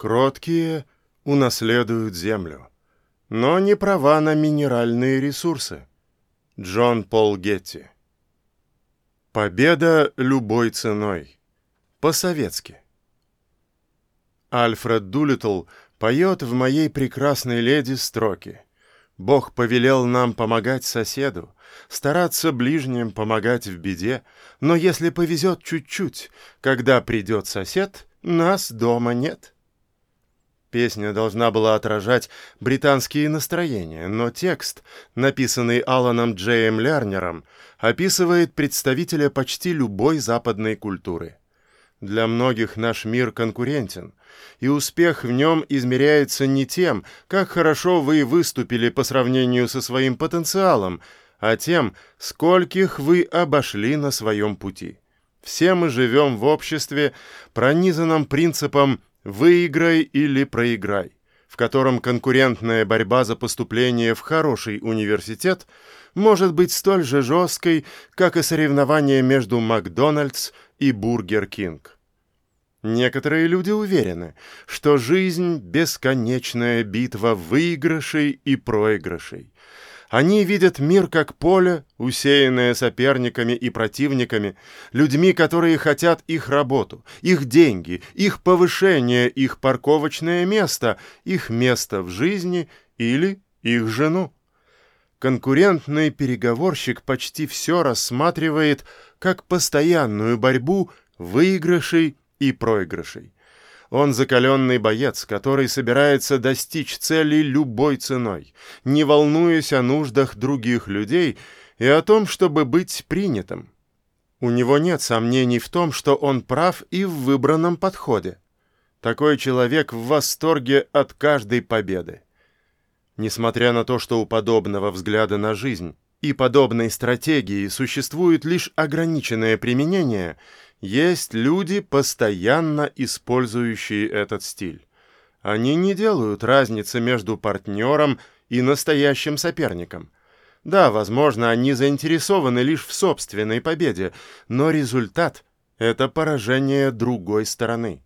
Кроткие унаследуют землю, но не права на минеральные ресурсы. Джон Пол Гетти Победа любой ценой. По-советски. Альфред Дулиттл поет в «Моей прекрасной леди» строки. Бог повелел нам помогать соседу, стараться ближним помогать в беде, но если повезет чуть-чуть, когда придет сосед, нас дома нет. Песня должна была отражать британские настроения, но текст, написанный Аланом Джеем Лернером, описывает представителя почти любой западной культуры. Для многих наш мир конкурентен, и успех в нем измеряется не тем, как хорошо вы выступили по сравнению со своим потенциалом, а тем, скольких вы обошли на своем пути. Все мы живем в обществе, пронизанном принципом «выиграй или проиграй», в котором конкурентная борьба за поступление в хороший университет может быть столь же жесткой, как и соревнование между Макдональдс и Бургер Кинг. Некоторые люди уверены, что жизнь — бесконечная битва выигрышей и проигрышей, они видят мир как поле, усеянное соперниками и противниками, людьми, которые хотят их работу, их деньги, их повышение, их парковочное место, их место в жизни или их жену. Конкурентный переговорщик почти все рассматривает как постоянную борьбу выигрышей и проигрышей. Он закаленный боец, который собирается достичь цели любой ценой, не волнуясь о нуждах других людей и о том, чтобы быть принятым. У него нет сомнений в том, что он прав и в выбранном подходе. Такой человек в восторге от каждой победы. Несмотря на то, что у подобного взгляда на жизнь и подобной стратегии существует лишь ограниченное применение – есть люди, постоянно использующие этот стиль. Они не делают разницы между партнером и настоящим соперником. Да, возможно, они заинтересованы лишь в собственной победе, но результат — это поражение другой стороны.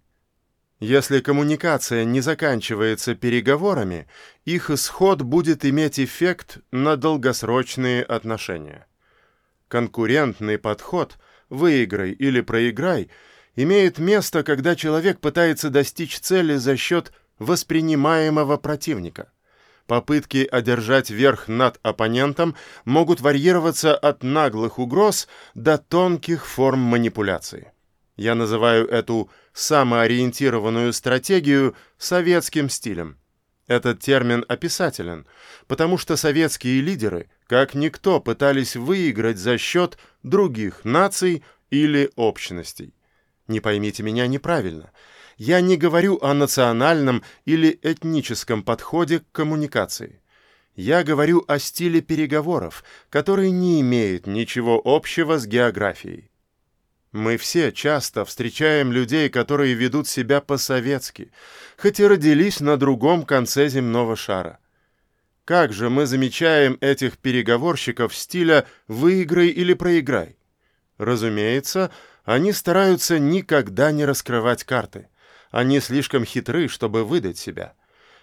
Если коммуникация не заканчивается переговорами, их исход будет иметь эффект на долгосрочные отношения. Конкурентный подход — выиграй или проиграй, имеет место, когда человек пытается достичь цели за счет воспринимаемого противника. Попытки одержать верх над оппонентом могут варьироваться от наглых угроз до тонких форм манипуляции. Я называю эту самоориентированную стратегию советским стилем. Этот термин описателен, потому что советские лидеры, как никто, пытались выиграть за счет других наций или общностей. Не поймите меня неправильно. Я не говорю о национальном или этническом подходе к коммуникации. Я говорю о стиле переговоров, который не имеет ничего общего с географией. Мы все часто встречаем людей, которые ведут себя по-советски, хоть и родились на другом конце земного шара. Как же мы замечаем этих переговорщиков стиля «выиграй или проиграй»? Разумеется, они стараются никогда не раскрывать карты. Они слишком хитры, чтобы выдать себя.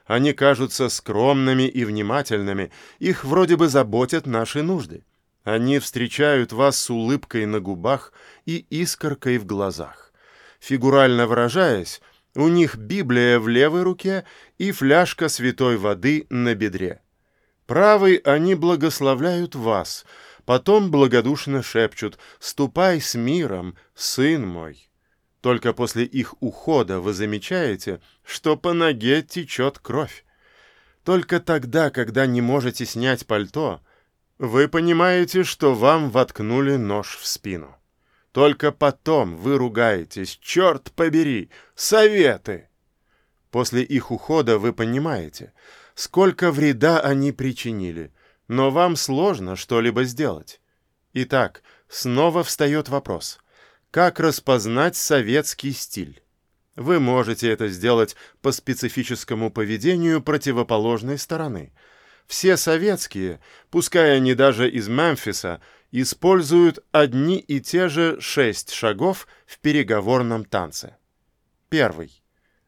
Они кажутся скромными и внимательными, их вроде бы заботят наши нужды. Они встречают вас с улыбкой на губах и искоркой в глазах. Фигурально выражаясь, у них Библия в левой руке и фляжка святой воды на бедре. Правой они благословляют вас, потом благодушно шепчут «Ступай с миром, сын мой». Только после их ухода вы замечаете, что по ноге течет кровь. Только тогда, когда не можете снять пальто – вы понимаете, что вам воткнули нож в спину. Только потом вы ругаетесь, черт побери, советы! После их ухода вы понимаете, сколько вреда они причинили, но вам сложно что-либо сделать. Итак, снова встает вопрос, как распознать советский стиль? Вы можете это сделать по специфическому поведению противоположной стороны – все советские, пускай они даже из Мемфиса, используют одни и те же шесть шагов в переговорном танце. Первый.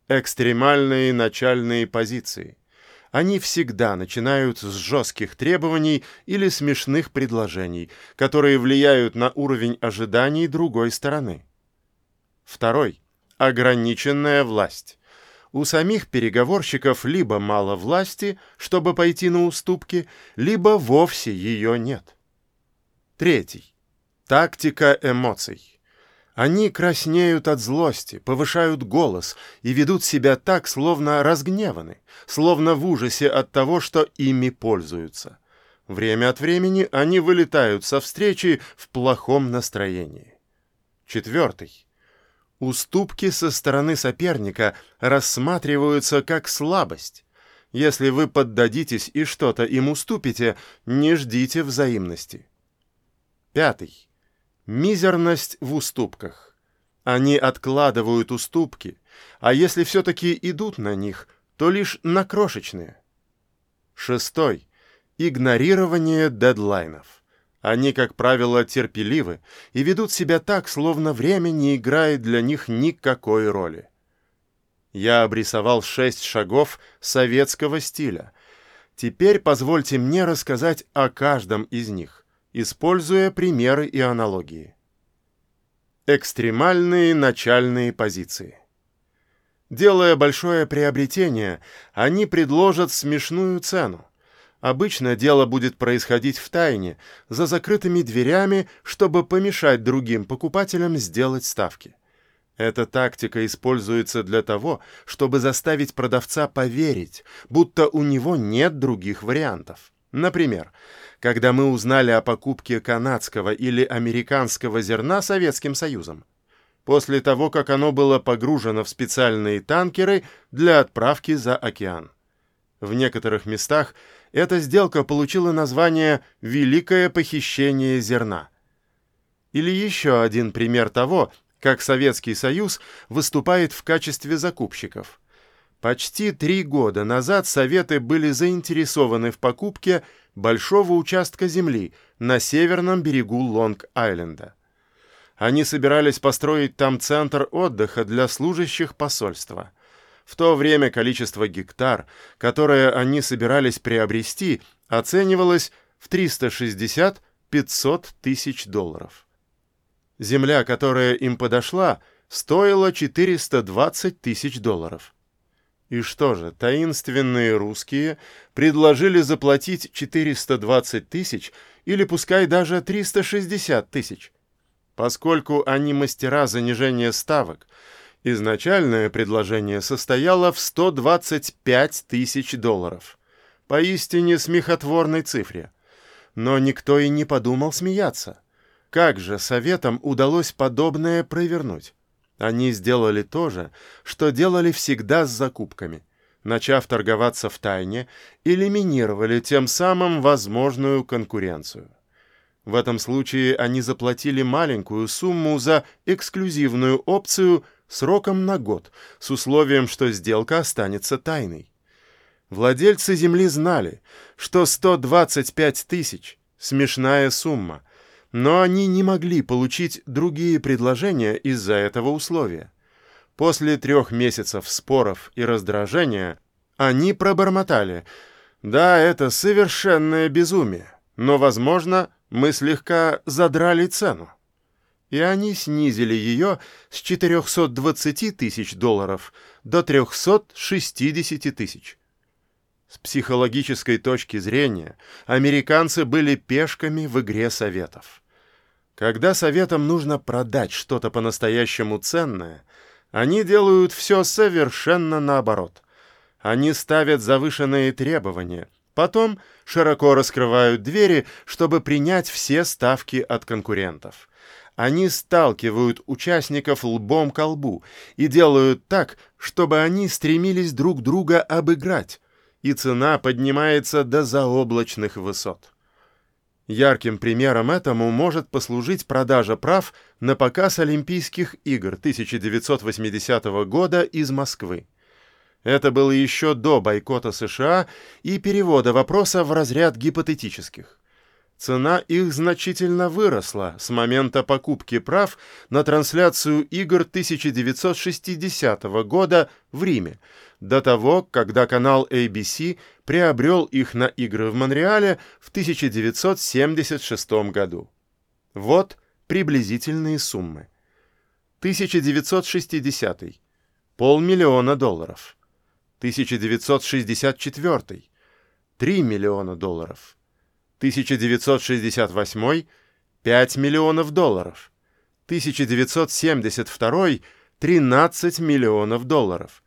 Экстремальные начальные позиции. Они всегда начинают с жестких требований или смешных предложений, которые влияют на уровень ожиданий другой стороны. Второй. Ограниченная власть. У самих переговорщиков либо мало власти, чтобы пойти на уступки, либо вовсе ее нет. Третий. Тактика эмоций. Они краснеют от злости, повышают голос и ведут себя так, словно разгневаны, словно в ужасе от того, что ими пользуются. Время от времени они вылетают со встречи в плохом настроении. Четвертый. Уступки со стороны соперника рассматриваются как слабость. Если вы поддадитесь и что-то им уступите, не ждите взаимности. Пятый. Мизерность в уступках. Они откладывают уступки, а если все-таки идут на них, то лишь на крошечные. Шестой. Игнорирование дедлайнов. Они, как правило, терпеливы и ведут себя так, словно время не играет для них никакой роли. Я обрисовал шесть шагов советского стиля. Теперь позвольте мне рассказать о каждом из них используя примеры и аналогии. Экстремальные начальные позиции. Делая большое приобретение, они предложат смешную цену. Обычно дело будет происходить в тайне, за закрытыми дверями, чтобы помешать другим покупателям сделать ставки. Эта тактика используется для того, чтобы заставить продавца поверить, будто у него нет других вариантов. Например, когда мы узнали о покупке канадского или американского зерна Советским Союзом, после того, как оно было погружено в специальные танкеры для отправки за океан. В некоторых местах эта сделка получила название «Великое похищение зерна». Или еще один пример того, как Советский Союз выступает в качестве закупщиков. Почти три года назад Советы были заинтересованы в покупке большого участка земли на северном берегу Лонг-Айленда. Они собирались построить там центр отдыха для служащих посольства. В то время количество гектар, которое они собирались приобрести, оценивалось в 360-500 тысяч долларов. Земля, которая им подошла, стоила 420 тысяч долларов. И что же, таинственные русские предложили заплатить 420 тысяч или пускай даже 360 тысяч. Поскольку они мастера занижения ставок, изначальное предложение состояло в 125 тысяч долларов. Поистине смехотворной цифре. Но никто и не подумал смеяться. Как же советам удалось подобное провернуть? Они сделали то же, что делали всегда с закупками. Начав торговаться в тайне, элиминировали тем самым возможную конкуренцию. В этом случае они заплатили маленькую сумму за эксклюзивную опцию сроком на год, с условием, что сделка останется тайной. Владельцы земли знали, что 125 тысяч – смешная сумма – но они не могли получить другие предложения из-за этого условия. После трех месяцев споров и раздражения они пробормотали «Да, это совершенное безумие, но, возможно, мы слегка задрали цену». И они снизили ее с 420 тысяч долларов до 360 тысяч. С психологической точки зрения американцы были пешками в игре Советов. Когда советам нужно продать что-то по-настоящему ценное, они делают все совершенно наоборот. Они ставят завышенные требования, потом широко раскрывают двери, чтобы принять все ставки от конкурентов. Они сталкивают участников лбом к лбу и делают так, чтобы они стремились друг друга обыграть, и цена поднимается до заоблачных высот. Ярким примером этому может послужить продажа прав на показ Олимпийских игр 1980 года из Москвы. Это было еще до бойкота США и перевода вопроса в разряд гипотетических. цена их значительно выросла с момента покупки прав на трансляцию игр 1960 года в Риме, до того, когда канал ABC приобрел их на игры в Монреале в 1976 году. Вот приблизительные суммы. 1960 – полмиллиона долларов. 1964 – 3 миллиона долларов. 1968 – 5 миллионов долларов. 1972 – 13 миллионов долларов.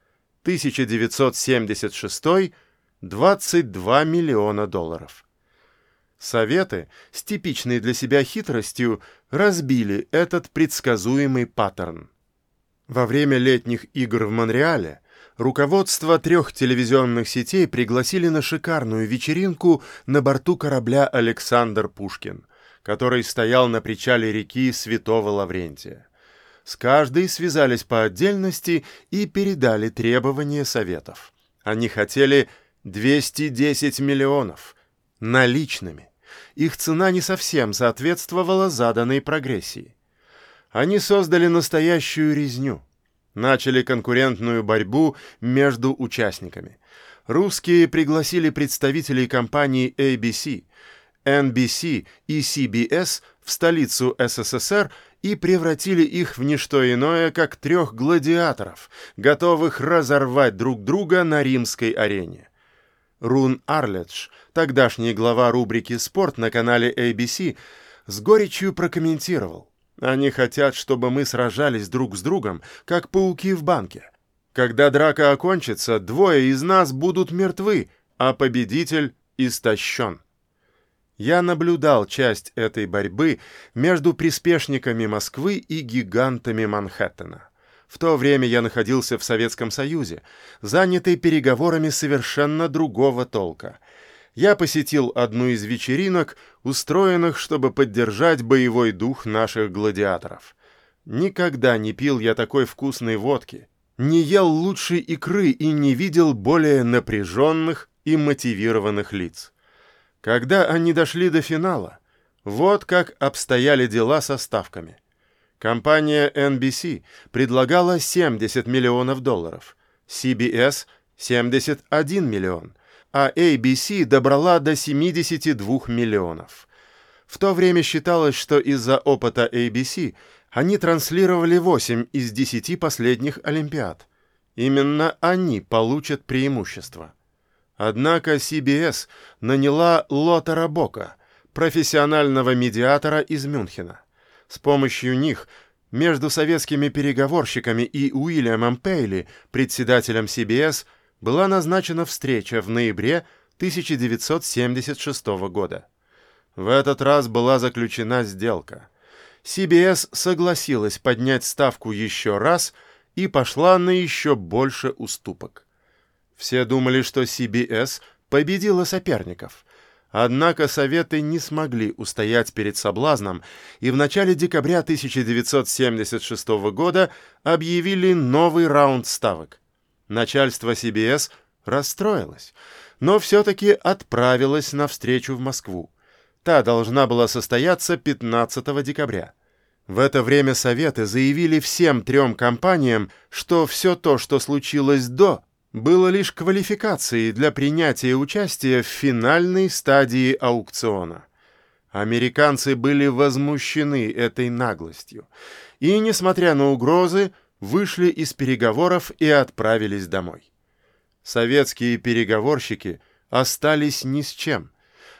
1976 – 22 миллиона долларов. Советы с типичной для себя хитростью разбили этот предсказуемый паттерн. Во время летних игр в Монреале руководство трех телевизионных сетей пригласили на шикарную вечеринку на борту корабля «Александр Пушкин», который стоял на причале реки Святого Лаврентия. С каждой связались по отдельности и передали требования советов. Они хотели 210 миллионов наличными. Их цена не совсем соответствовала заданной прогрессии. Они создали настоящую резню – начали конкурентную борьбу между участниками. Русские пригласили представителей компаний ABC, NBC и CBS в столицу СССР и превратили их в ничто иное, как трех гладиаторов, готовых разорвать друг друга на римской арене. Рун Арлетш, тогдашний глава рубрики «Спорт» на канале ABC, с горечью прокомментировал. Они хотят, чтобы мы сражались друг с другом, как пауки в банке. Когда драка окончится, двое из нас будут мертвы, а победитель истощен. Я наблюдал часть этой борьбы между приспешниками Москвы и гигантами Манхэттена. В то время я находился в Советском Союзе, занятый переговорами совершенно другого толка — я посетил одну из вечеринок, устроенных, чтобы поддержать боевой дух наших гладиаторов. Никогда не пил я такой вкусной водки, не ел лучшей икры и не видел более напряженных и мотивированных лиц. Когда они дошли до финала, вот как обстояли дела со ставками. Компания NBC предлагала 70 миллионов долларов, CBS — 71 миллион — а ABC добрала до 72 миллионов. В то время считалось, что из-за опыта ABC они транслировали 8 из 10 последних Олимпиад. Именно они получат преимущество. Однако CBS наняла Лотера Бока, профессионального медиатора из Мюнхена. С помощью них между советскими переговорщиками и Уильямом Пейли, председателем CBS, была назначена встреча в ноябре 1976 года. В этот раз была заключена сделка. CBS согласилась поднять ставку еще раз и пошла на еще больше уступок. Все думали, что CBS победила соперников. Однако Советы не смогли устоять перед соблазном и в начале декабря 1976 года объявили новый раунд ставок – Начальство CBS расстроилось, но все-таки отправилось на встречу в Москву. Та должна была состояться 15 декабря. В это время Советы заявили всем трем компаниям, что все то, что случилось до, было лишь квалификацией для принятия участия в финальной стадии аукциона. Американцы были возмущены этой наглостью, и, несмотря на угрозы, вышли из переговоров и отправились домой. Советские переговорщики остались ни с чем.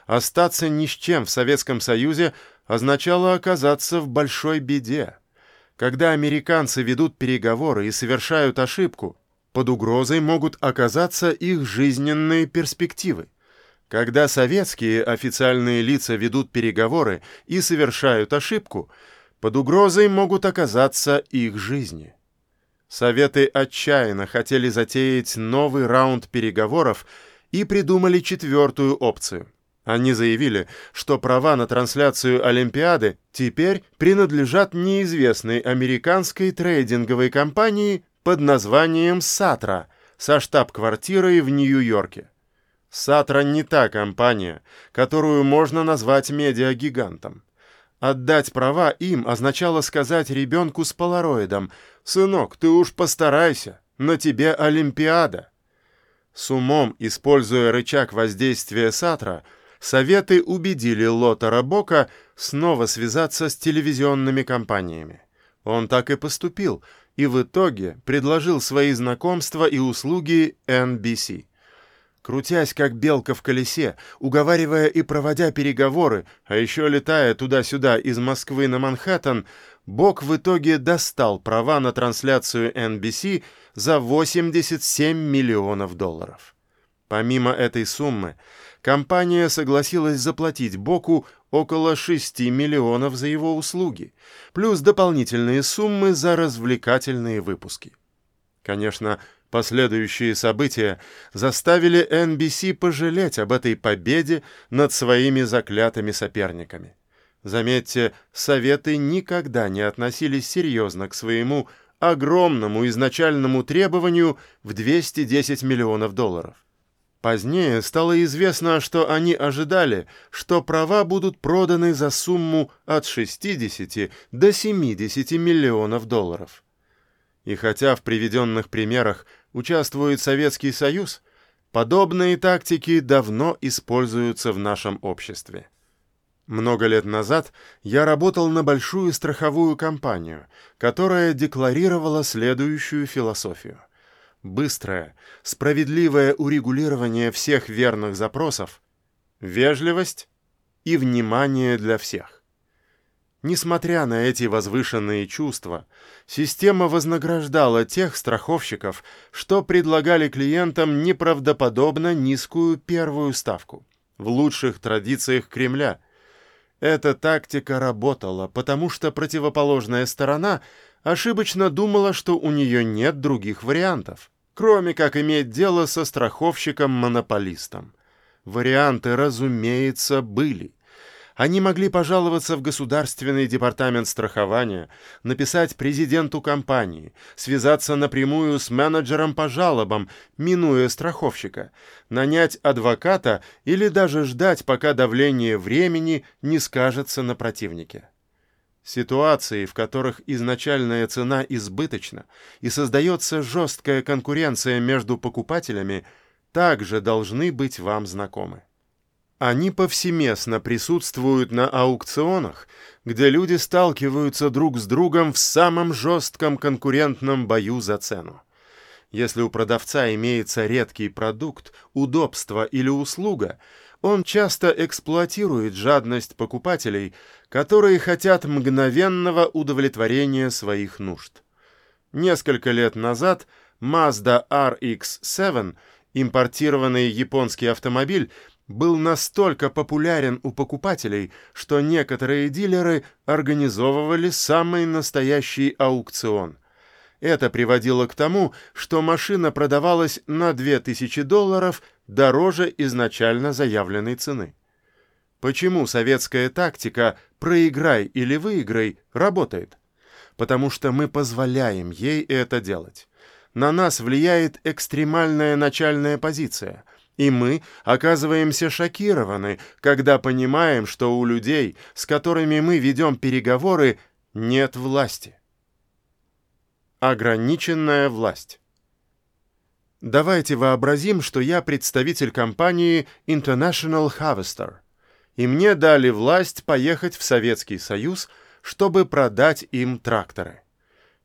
Остаться ни с чем в Советском Союзе означало оказаться в большой беде. Когда американцы ведут переговоры и совершают ошибку, под угрозой могут оказаться их жизненные перспективы. Когда советские официальные лица ведут переговоры и совершают ошибку, под угрозой могут оказаться их жизни. Советы отчаянно хотели затеять новый раунд переговоров и придумали четвертую опцию. Они заявили, что права на трансляцию Олимпиады теперь принадлежат неизвестной американской трейдинговой компании под названием «Сатра» со штаб-квартирой в Нью-Йорке. Сатра не та компания, которую можно назвать медиагигантом. Отдать права им означало сказать ребенку с полароидом «Сынок, ты уж постарайся, на тебе Олимпиада». С умом, используя рычаг воздействия Сатра, Советы убедили Лотара Бока снова связаться с телевизионными компаниями. Он так и поступил, и в итоге предложил свои знакомства и услуги NBC. Крутясь как белка в колесе, уговаривая и проводя переговоры, а еще летая туда-сюда из Москвы на Манхэттен, Бок в итоге достал права на трансляцию NBC за 87 миллионов долларов. Помимо этой суммы, компания согласилась заплатить Боку около 6 миллионов за его услуги, плюс дополнительные суммы за развлекательные выпуски. Конечно, последующие события заставили NBC пожалеть об этой победе над своими заклятыми соперниками. Заметьте, Советы никогда не относились серьезно к своему огромному изначальному требованию в 210 миллионов долларов. Позднее стало известно, что они ожидали, что права будут проданы за сумму от 60 до 70 миллионов долларов. И хотя в приведенных примерах участвует Советский Союз, подобные тактики давно используются в нашем обществе. Много лет назад я работал на большую страховую компанию, которая декларировала следующую философию быстрое, справедливое урегулирование всех верных запросов, вежливость и внимание для всех. Несмотря на эти возвышенные чувства, система вознаграждала тех страховщиков, что предлагали клиентам неправдоподобно низкую первую ставку. В лучших традициях Кремля эта тактика работала, потому что противоположная сторона ошибочно думала, что у нее нет других вариантов кроме как иметь дело со страховщиком-монополистом. Варианты, разумеется, были. Они могли пожаловаться в Государственный департамент страхования, написать президенту компании, связаться напрямую с менеджером по жалобам, минуя страховщика, нанять адвоката или даже ждать, пока давление времени не скажется на противнике. Ситуации, в которых изначальная цена избыточна и создается жесткая конкуренция между покупателями, также должны быть вам знакомы. Они повсеместно присутствуют на аукционах, где люди сталкиваются друг с другом в самом жестком конкурентном бою за цену. Если у продавца имеется редкий продукт, удобство или услуга – он часто эксплуатирует жадность покупателей, которые хотят мгновенного удовлетворения своих нужд. Несколько лет назад Mazda RX-7, импортированный японский автомобиль, был настолько популярен у покупателей, что некоторые дилеры организовывали самый настоящий аукцион – это приводило к тому, что машина продавалась на 2000 долларов дороже изначально заявленной цены. Почему советская тактика «проиграй или выиграй» работает? Потому что мы позволяем ей это делать. На нас влияет экстремальная начальная позиция, и мы оказываемся шокированы, когда понимаем, что у людей, с которыми мы ведем переговоры, нет власти. Ограниченная власть. Давайте вообразим, что я представитель компании International Harvester, и мне дали власть поехать в Советский Союз, чтобы продать им тракторы.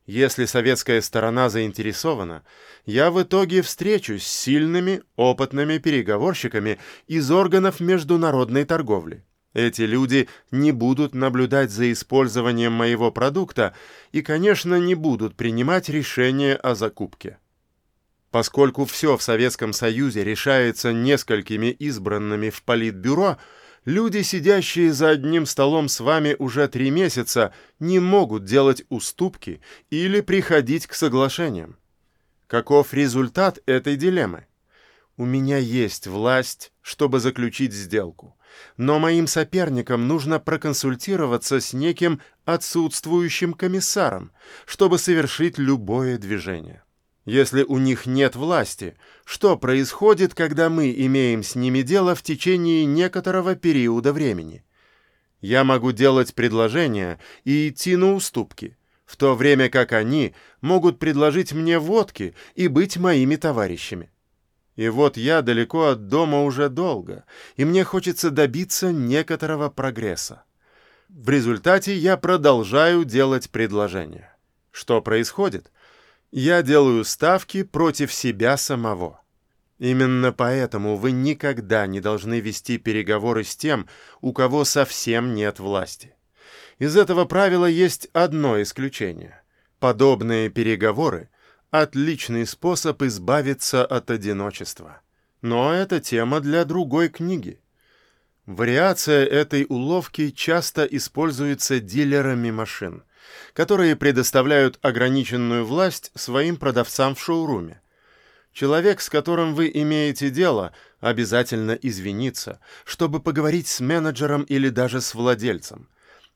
Если советская сторона заинтересована, я в итоге встречусь с сильными, опытными переговорщиками из органов международной торговли. Эти люди не будут наблюдать за использованием моего продукта и, конечно, не будут принимать решения о закупке. Поскольку все в Советском Союзе решается несколькими избранными в политбюро, люди, сидящие за одним столом с вами уже три месяца, не могут делать уступки или приходить к соглашениям. Каков результат этой дилеммы? У меня есть власть, чтобы заключить сделку но моим соперникам нужно проконсультироваться с неким отсутствующим комиссаром, чтобы совершить любое движение. Если у них нет власти, что происходит, когда мы имеем с ними дело в течение некоторого периода времени? Я могу делать предложения и идти на уступки, в то время как они могут предложить мне водки и быть моими товарищами. И вот я далеко от дома уже долго, и мне хочется добиться некоторого прогресса. В результате я продолжаю делать предложения. Что происходит? Я делаю ставки против себя самого. Именно поэтому вы никогда не должны вести переговоры с тем, у кого совсем нет власти. Из этого правила есть одно исключение. Подобные переговоры – отличный способ избавиться от одиночества. Но это тема для другой книги. Вариация этой уловки часто используется дилерами машин – которые предоставляют ограниченную власть своим продавцам в шоуруме. Человек, с которым вы имеете дело, обязательно извинится, чтобы поговорить с менеджером или даже с владельцем.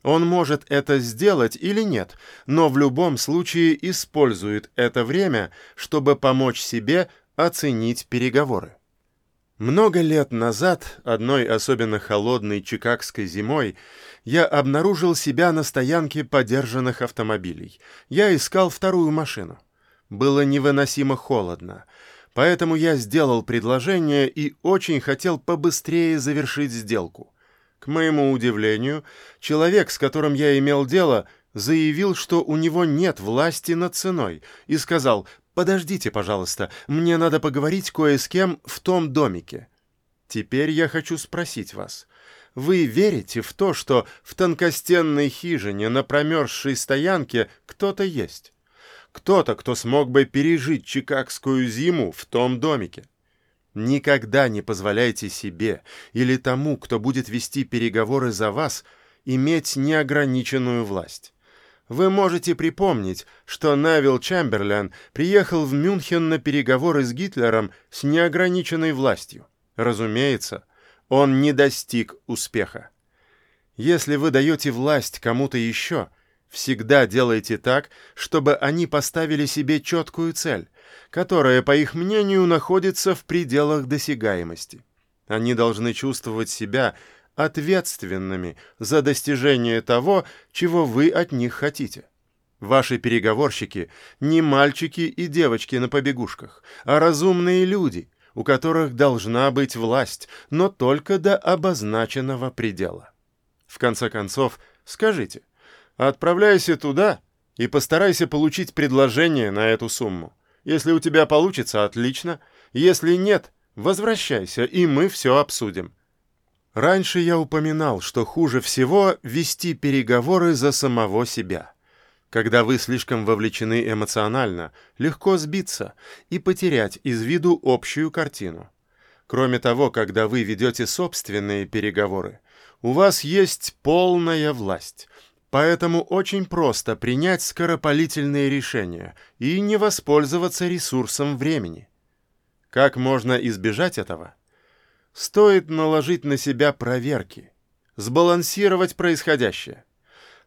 Он может это сделать или нет, но в любом случае использует это время, чтобы помочь себе оценить переговоры. Много лет назад, одной особенно холодной чикагской зимой, я обнаружил себя на стоянке подержанных автомобилей. Я искал вторую машину. Было невыносимо холодно, поэтому я сделал предложение и очень хотел побыстрее завершить сделку. К моему удивлению, человек, с которым я имел дело, заявил, что у него нет власти над ценой, и сказал «Подождите, пожалуйста, мне надо поговорить кое с кем в том домике». Теперь я хочу спросить вас. Вы верите в то, что в тонкостенной хижине на промерзшей стоянке кто-то есть? Кто-то, кто смог бы пережить чикагскую зиму в том домике? Никогда не позволяйте себе или тому, кто будет вести переговоры за вас, иметь неограниченную власть. Вы можете припомнить, что Невил Чемберлен приехал в Мюнхен на переговоры с Гитлером с неограниченной властью. Разумеется, он не достиг успеха. Если вы даете власть кому-то еще, всегда делайте так, чтобы они поставили себе четкую цель, которая, по их мнению, находится в пределах досягаемости. Они должны чувствовать себя ответственными за достижение того, чего вы от них хотите. Ваши переговорщики не мальчики и девочки на побегушках, а разумные люди, у которых должна быть власть, но только до обозначенного предела. В конце концов, скажите, отправляйся туда и постарайся получить предложение на эту сумму. Если у тебя получится, отлично. Если нет, возвращайся, и мы все обсудим. Раньше я упоминал, что хуже всего вести переговоры за самого себя. Когда вы слишком вовлечены эмоционально, легко сбиться и потерять из виду общую картину. Кроме того, когда вы ведете собственные переговоры, у вас есть полная власть, поэтому очень просто принять скоропалительные решения и не воспользоваться ресурсом времени. Как можно избежать этого? Стоит наложить на себя проверки, сбалансировать происходящее,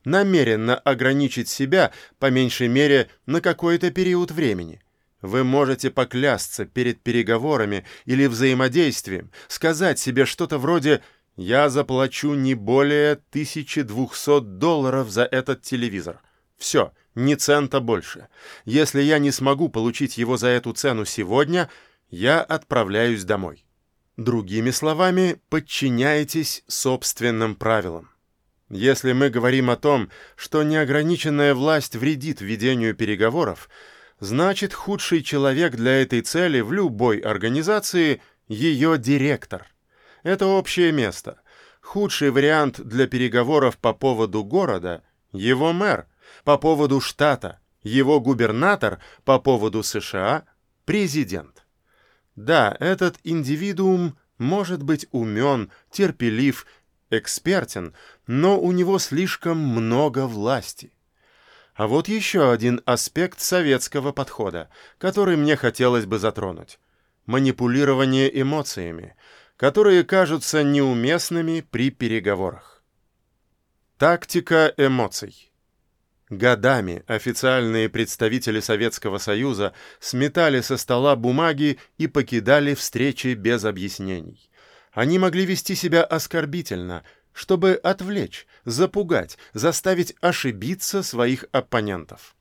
намеренно ограничить себя, по меньшей мере, на какой-то период времени. Вы можете поклясться перед переговорами или взаимодействием, сказать себе что-то вроде «Я заплачу не более 1200 долларов за этот телевизор». Все, ни цента больше. Если я не смогу получить его за эту цену сегодня, я отправляюсь домой. Другими словами, подчиняйтесь собственным правилам. Если мы говорим о том, что неограниченная власть вредит ведению переговоров, значит худший человек для этой цели в любой организации – ее директор. Это общее место. Худший вариант для переговоров по поводу города – его мэр, по поводу штата, его губернатор, по поводу США – президент. Да, этот индивидуум может быть умен, терпелив, экспертен, но у него слишком много власти. А вот еще один аспект советского подхода, который мне хотелось бы затронуть. Манипулирование эмоциями, которые кажутся неуместными при переговорах. Тактика эмоций. Годами официальные представители Советского Союза сметали со стола бумаги и покидали встречи без объяснений. Они могли вести себя оскорбительно, чтобы отвлечь, запугать, заставить ошибиться своих оппонентов.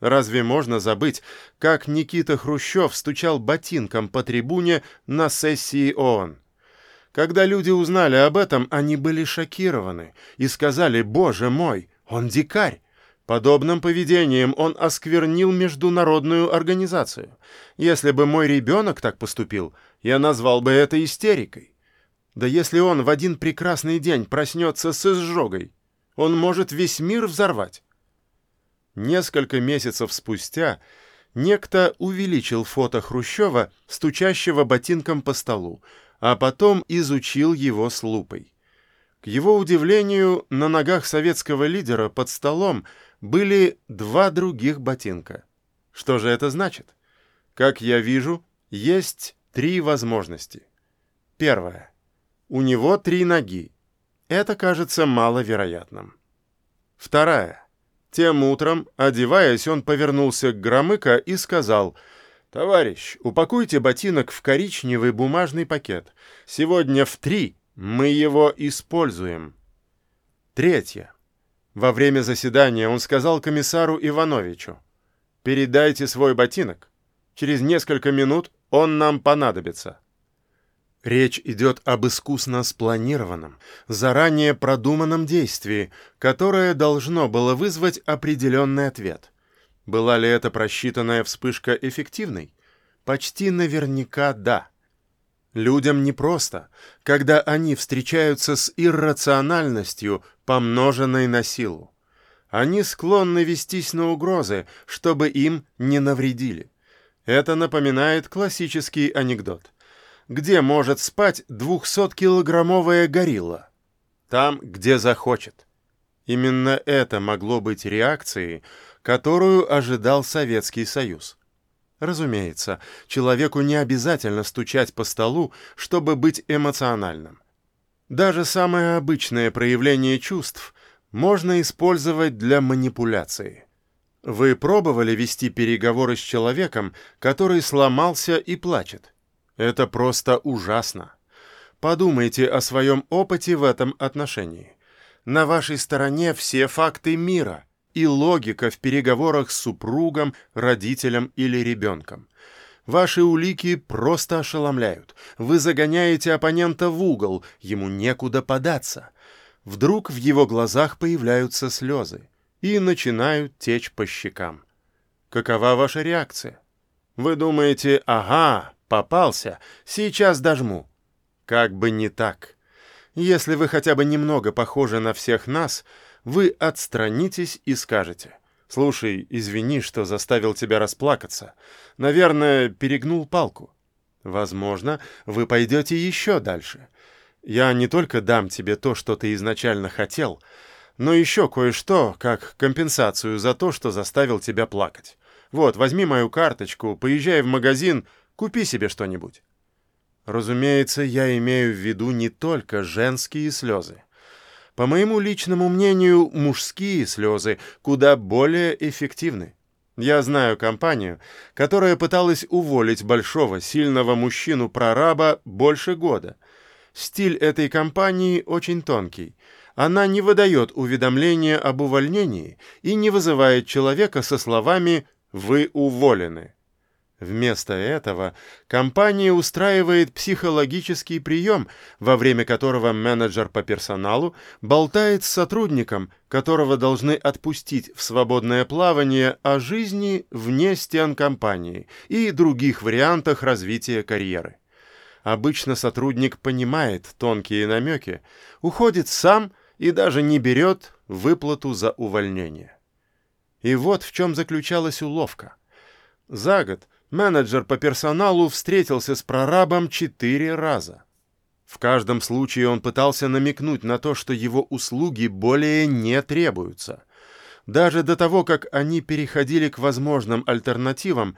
Разве можно забыть, как Никита Хрущев стучал ботинком по трибуне на сессии ООН? Когда люди узнали об этом, они были шокированы и сказали «Боже мой, он дикарь!» Подобным поведением он осквернил международную организацию. Если бы мой ребенок так поступил, я назвал бы это истерикой. Да если он в один прекрасный день проснется с изжогой, он может весь мир взорвать. Несколько месяцев спустя некто увеличил фото Хрущева, стучащего ботинком по столу, а потом изучил его с лупой. К его удивлению, на ногах советского лидера под столом были два других ботинка. Что же это значит? Как я вижу, есть три возможности. Первое. У него три ноги. Это кажется маловероятным. Вторая. Тем утром, одеваясь, он повернулся к Громыко и сказал, «Товарищ, упакуйте ботинок в коричневый бумажный пакет. Сегодня в три мы его используем». Третье. Во время заседания он сказал комиссару Ивановичу, «Передайте свой ботинок. Через несколько минут он нам понадобится». Речь идет об искусно спланированном, заранее продуманном действии, которое должно было вызвать определенный ответ. Была ли эта просчитанная вспышка эффективной? Почти наверняка да. Людям непросто, когда они встречаются с иррациональностью, помноженной на силу. Они склонны вестись на угрозы, чтобы им не навредили. Это напоминает классический анекдот. Где может спать 200-килограммовая горилла? Там, где захочет. Именно это могло быть реакцией, которую ожидал Советский Союз. Разумеется, человеку не обязательно стучать по столу, чтобы быть эмоциональным. Даже самое обычное проявление чувств можно использовать для манипуляции. Вы пробовали вести переговоры с человеком, который сломался и плачет? Это просто ужасно. Подумайте о своем опыте в этом отношении. На вашей стороне все факты мира – и логика в переговорах с супругом, родителем или ребенком. Ваши улики просто ошеломляют. Вы загоняете оппонента в угол, ему некуда податься. Вдруг в его глазах появляются слезы и начинают течь по щекам. Какова ваша реакция? Вы думаете, ага, попался, сейчас дожму. Как бы не так. Если вы хотя бы немного похожи на всех нас – вы отстранитесь и скажете, «Слушай, извини, что заставил тебя расплакаться. Наверное, перегнул палку». Возможно, вы пойдете еще дальше. Я не только дам тебе то, что ты изначально хотел, но еще кое-что, как компенсацию за то, что заставил тебя плакать. Вот, возьми мою карточку, поезжай в магазин, купи себе что-нибудь. Разумеется, я имею в виду не только женские слезы. По моему личному мнению, мужские слезы куда более эффективны. Я знаю компанию, которая пыталась уволить большого, сильного мужчину-прораба больше года. Стиль этой компании очень тонкий. Она не выдает уведомления об увольнении и не вызывает человека со словами «Вы уволены». Вместо этого компания устраивает психологический прием, во время которого менеджер по персоналу болтает с сотрудником, которого должны отпустить в свободное плавание о жизни вне стен компании и других вариантах развития карьеры. Обычно сотрудник понимает тонкие намеки, уходит сам и даже не берет выплату за увольнение. И вот в чем заключалась уловка. За год – менеджер по персоналу встретился с прорабом четыре раза. В каждом случае он пытался намекнуть на то, что его услуги более не требуются. Даже до того, как они переходили к возможным альтернативам,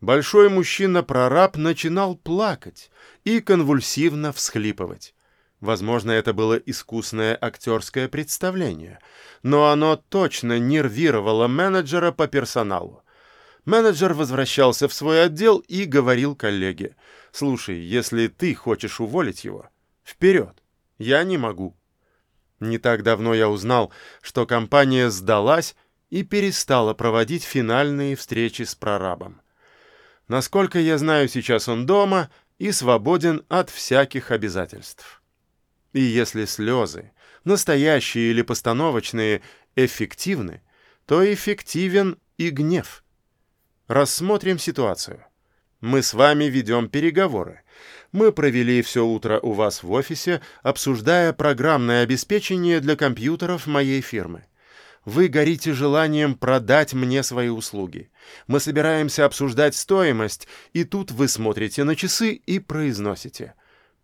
большой мужчина-прораб начинал плакать и конвульсивно всхлипывать. Возможно, это было искусное актерское представление, но оно точно нервировало менеджера по персоналу. Менеджер возвращался в свой отдел и говорил коллеге, «Слушай, если ты хочешь уволить его, вперед, я не могу». Не так давно я узнал, что компания сдалась и перестала проводить финальные встречи с прорабом. Насколько я знаю, сейчас он дома и свободен от всяких обязательств. И если слезы, настоящие или постановочные, эффективны, то эффективен и гнев. Рассмотрим ситуацию. Мы с вами ведем переговоры. Мы провели все утро у вас в офисе, обсуждая программное обеспечение для компьютеров моей фирмы. Вы горите желанием продать мне свои услуги. Мы собираемся обсуждать стоимость, и тут вы смотрите на часы и произносите.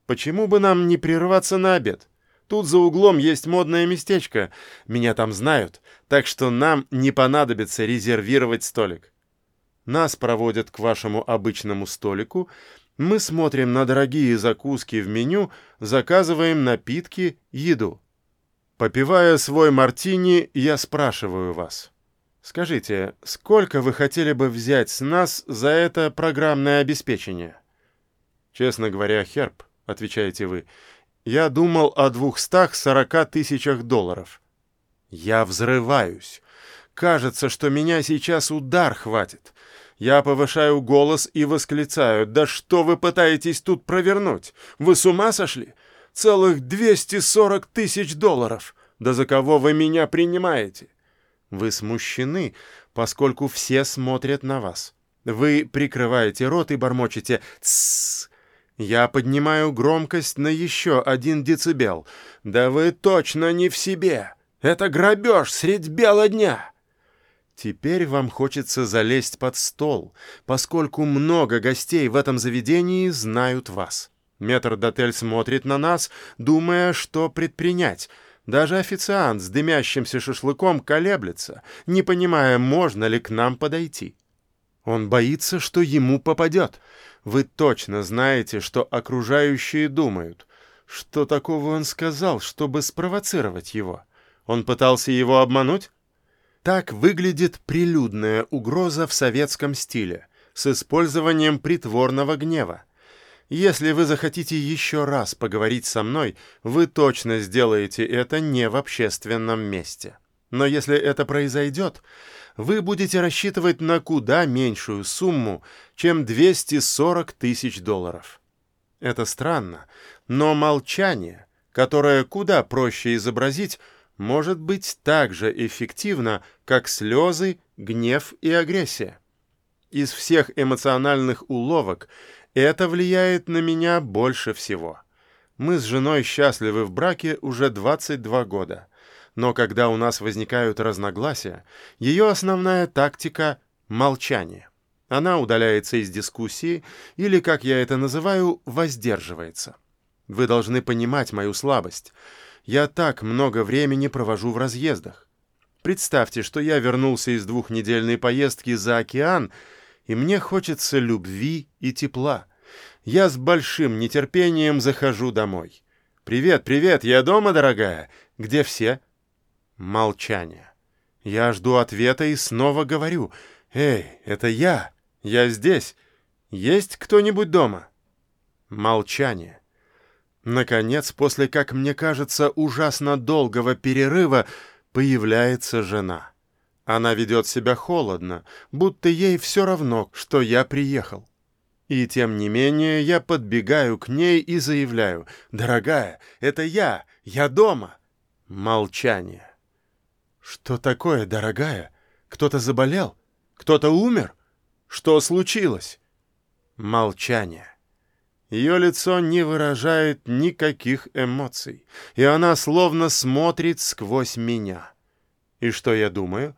Почему бы нам не прерваться на обед? Тут за углом есть модное местечко. Меня там знают, так что нам не понадобится резервировать столик. Нас проводят к вашему обычному столику. Мы смотрим на дорогие закуски в меню, заказываем напитки, еду. Попивая свой мартини, я спрашиваю вас. Скажите, сколько вы хотели бы взять с нас за это программное обеспечение? Честно говоря, Херб, — отвечаете вы, — «я думал о двухстах сорока тысячах долларов». Я взрываюсь. Кажется, что меня сейчас удар хватит. Я повышаю голос и восклицаю. «Да что вы пытаетесь тут провернуть? Вы с ума сошли? Целых 240 тысяч долларов! Да за кого вы меня принимаете?» Вы смущены, поскольку все смотрят на вас. Вы прикрываете рот и бормочете «Тссс! Я поднимаю громкость на еще один децибел. Да вы точно не в себе. Это грабеж средь бела дня. Теперь вам хочется залезть под стол, поскольку много гостей в этом заведении знают вас. Метр-дотель смотрит на нас, думая, что предпринять. Даже официант с дымящимся шашлыком колеблется, не понимая, можно ли к нам подойти. Он боится, что ему попадет. Вы точно знаете, что окружающие думают. Что такого он сказал, чтобы спровоцировать его? Он пытался его обмануть? Так выглядит прилюдная угроза в советском стиле, с использованием притворного гнева. Если вы захотите еще раз поговорить со мной, вы точно сделаете это не в общественном месте. Но если это произойдет, вы будете рассчитывать на куда меньшую сумму, чем 240 тысяч долларов. Это странно, но молчание, которое куда проще изобразить, может быть так же эффективно, как слезы, гнев и агрессия. Из всех эмоциональных уловок это влияет на меня больше всего. Мы с женой счастливы в браке уже 22 года – но когда у нас возникают разногласия, ее основная тактика — молчание. Она удаляется из дискуссии или, как я это называю, воздерживается. Вы должны понимать мою слабость. Я так много времени провожу в разъездах. Представьте, что я вернулся из двухнедельной поездки за океан, и мне хочется любви и тепла. Я с большим нетерпением захожу домой. «Привет, привет, я дома, дорогая. Где все?» Молчание. Я жду ответа и снова говорю. «Эй, это я! Я здесь! Есть кто-нибудь дома?» Молчание. Наконец, после, как мне кажется, ужасно долгого перерыва, появляется жена. Она ведет себя холодно, будто ей все равно, что я приехал. И тем не менее я подбегаю к ней и заявляю, «Дорогая, это я, я дома!» Молчание. «Что такое, дорогая? Кто-то заболел? Кто-то умер? Что случилось?» Молчание. Ее лицо не выражает никаких эмоций, и она словно смотрит сквозь меня. И что я думаю?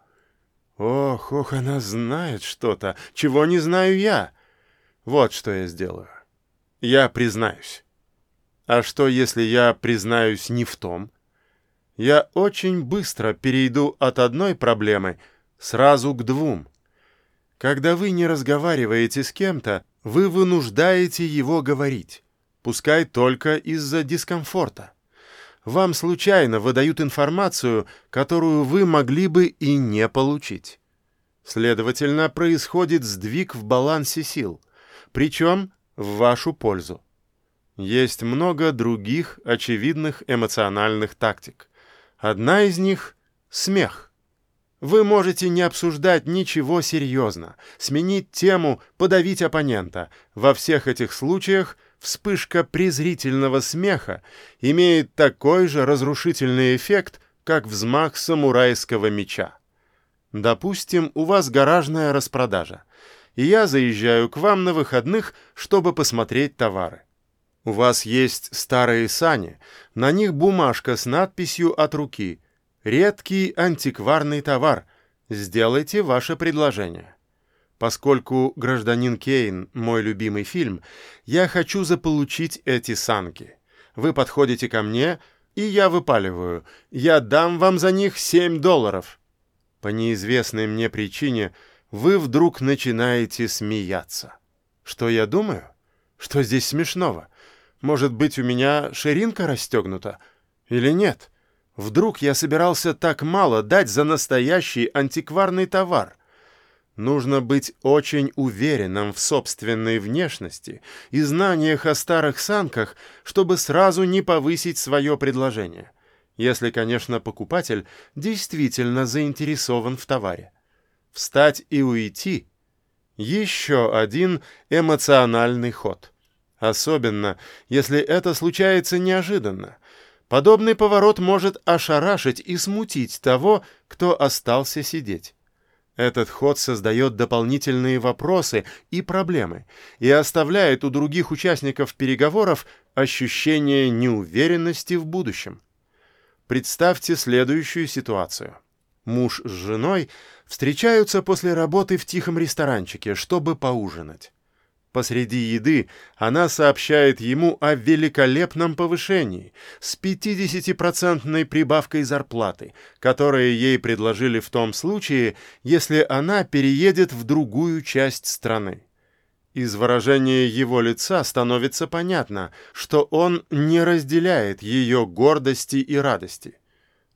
Ох, ох, она знает что-то, чего не знаю я. Вот что я сделаю. Я признаюсь. А что, если я признаюсь не в том, я очень быстро перейду от одной проблемы сразу к двум. Когда вы не разговариваете с кем-то, вы вынуждаете его говорить. пускай только из-за дискомфорта. Вам случайно выдают информацию, которую вы могли бы и не получить. Следовательно, происходит сдвиг в балансе сил, причем в вашу пользу. Есть много других очевидных эмоциональных тактик. Одна из них — смех. Вы можете не обсуждать ничего серьезно, сменить тему, подавить оппонента. Во всех этих случаях вспышка презрительного смеха имеет такой же разрушительный эффект, как взмах самурайского меча. Допустим, у вас гаражная распродажа, и я заезжаю к вам на выходных, чтобы посмотреть товары. У вас есть старые сани, на них бумажка с надписью от руки – Редкий антикварный товар. Сделайте ваше предложение. Поскольку «Гражданин Кейн» — мой любимый фильм, я хочу заполучить эти санки. Вы подходите ко мне, и я выпаливаю. Я дам вам за них 7 долларов. По неизвестной мне причине вы вдруг начинаете смеяться. Что я думаю? Что здесь смешного? Может быть, у меня ширинка расстегнута? Или нет?» Вдруг я собирался так мало дать за настоящий антикварный товар? Нужно быть очень уверенным в собственной внешности и знаниях о старых санках, чтобы сразу не повысить свое предложение. Если, конечно, покупатель действительно заинтересован в товаре. Встать и уйти – еще один эмоциональный ход. Особенно, если это случается неожиданно – Подобный поворот может ошарашить и смутить того, кто остался сидеть. Этот ход создает дополнительные вопросы и проблемы и оставляет у других участников переговоров ощущение неуверенности в будущем. Представьте следующую ситуацию. Муж с женой встречаются после работы в тихом ресторанчике, чтобы поужинать. Посреди еды она сообщает ему о великолепном повышении с 50% прибавкой зарплаты, которое ей предложили в том случае, если она переедет в другую часть страны. Из выражения его лица становится понятно, что он не разделяет ее гордости и радости.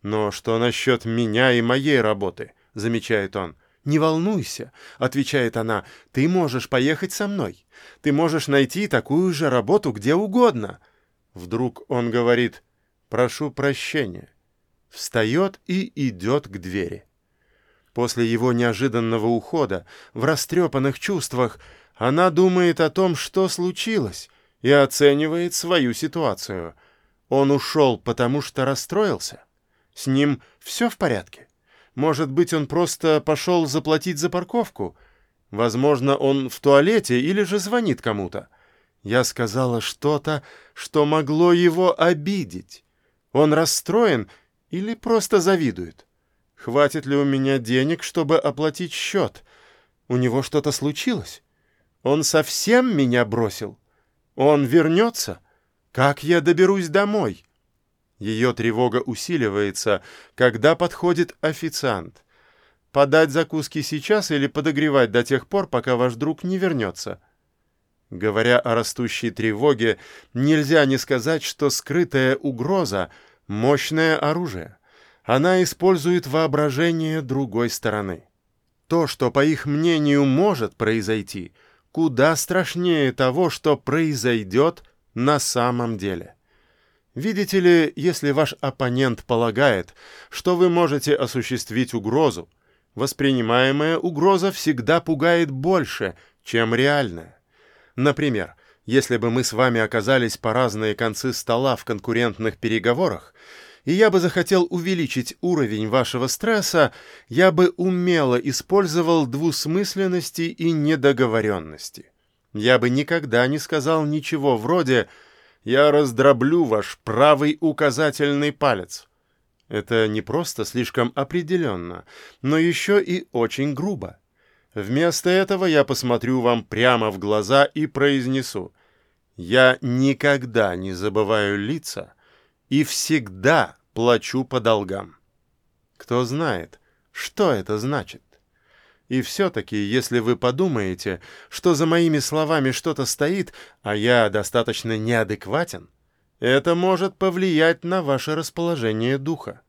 «Но что насчет меня и моей работы?» — замечает он. «Не волнуйся», — отвечает она, — «ты можешь поехать со мной. Ты можешь найти такую же работу где угодно». Вдруг он говорит «прошу прощения», встает и идет к двери. После его неожиданного ухода, в растрепанных чувствах, она думает о том, что случилось, и оценивает свою ситуацию. Он ушел, потому что расстроился. С ним все в порядке. Может быть, он просто пошел заплатить за парковку? Возможно, он в туалете или же звонит кому-то. Я сказала что-то, что могло его обидеть. Он расстроен или просто завидует? Хватит ли у меня денег, чтобы оплатить счет? У него что-то случилось? Он совсем меня бросил? Он вернется? Как я доберусь домой?» Ее тревога усиливается, когда подходит официант. Подать закуски сейчас или подогревать до тех пор, пока ваш друг не вернется? Говоря о растущей тревоге, нельзя не сказать, что скрытая угроза — мощное оружие. Она использует воображение другой стороны. То, что, по их мнению, может произойти, куда страшнее того, что произойдет на самом деле. Видите ли, если ваш оппонент полагает, что вы можете осуществить угрозу, воспринимаемая угроза всегда пугает больше, чем реальная. Например, если бы мы с вами оказались по разные концы стола в конкурентных переговорах, и я бы захотел увеличить уровень вашего стресса, я бы умело использовал двусмысленности и недоговоренности. Я бы никогда не сказал ничего вроде «вы» я раздроблю ваш правый указательный палец. Это не просто слишком определенно, но еще и очень грубо. Вместо этого я посмотрю вам прямо в глаза и произнесу. Я никогда не забываю лица и всегда плачу по долгам. Кто знает, что это значит? И все-таки, если вы подумаете, что за моими словами что-то стоит, а я достаточно неадекватен, это может повлиять на ваше расположение духа.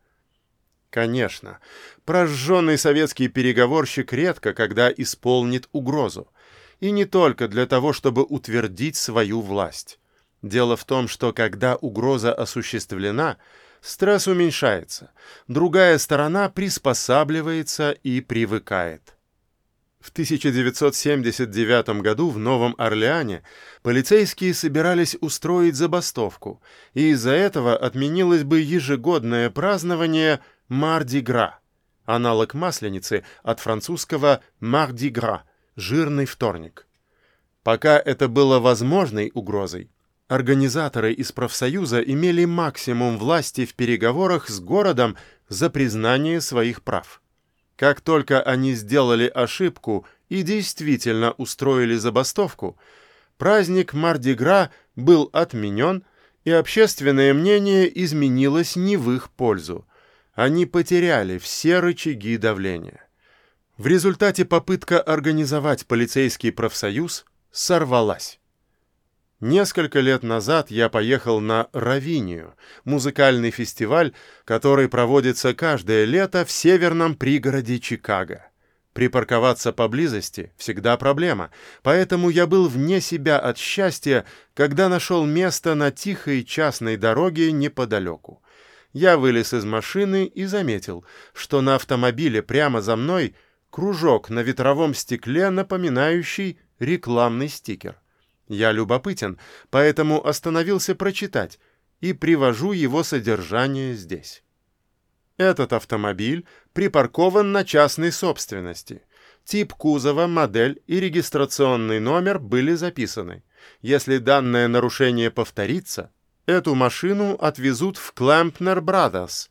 Конечно, прожженный советский переговорщик редко когда исполнит угрозу. И не только для того, чтобы утвердить свою власть. Дело в том, что когда угроза осуществлена, стресс уменьшается, другая сторона приспосабливается и привыкает. В 1979 году в Новом Орлеане полицейские собирались устроить забастовку, и из-за этого отменилось бы ежегодное празднование Марди-Гра, аналог Масленицы от французского Марди-Гра, жирный вторник. Пока это было возможной угрозой, организаторы из профсоюза имели максимум власти в переговорах с городом за признание своих прав. Как только они сделали ошибку и действительно устроили забастовку, праздник Марди-Гра был отменен, и общественное мнение изменилось не в их пользу. Они потеряли все рычаги давления. В результате попытка организовать полицейский профсоюз сорвалась. Несколько лет назад я поехал на Равинию, музыкальный фестиваль, который проводится каждое лето в северном пригороде Чикаго. Припарковаться поблизости всегда проблема, поэтому я был вне себя от счастья, когда нашел место на тихой частной дороге неподалеку. Я вылез из машины и заметил, что на автомобиле прямо за мной кружок на ветровом стекле, напоминающий рекламный стикер. Я любопытен, поэтому остановился прочитать и привожу его содержание здесь. Этот автомобиль припаркован на частной собственности. Тип кузова, модель и регистрационный номер были записаны. Если данное нарушение повторится, эту машину отвезут в Клэмпнер Brothers,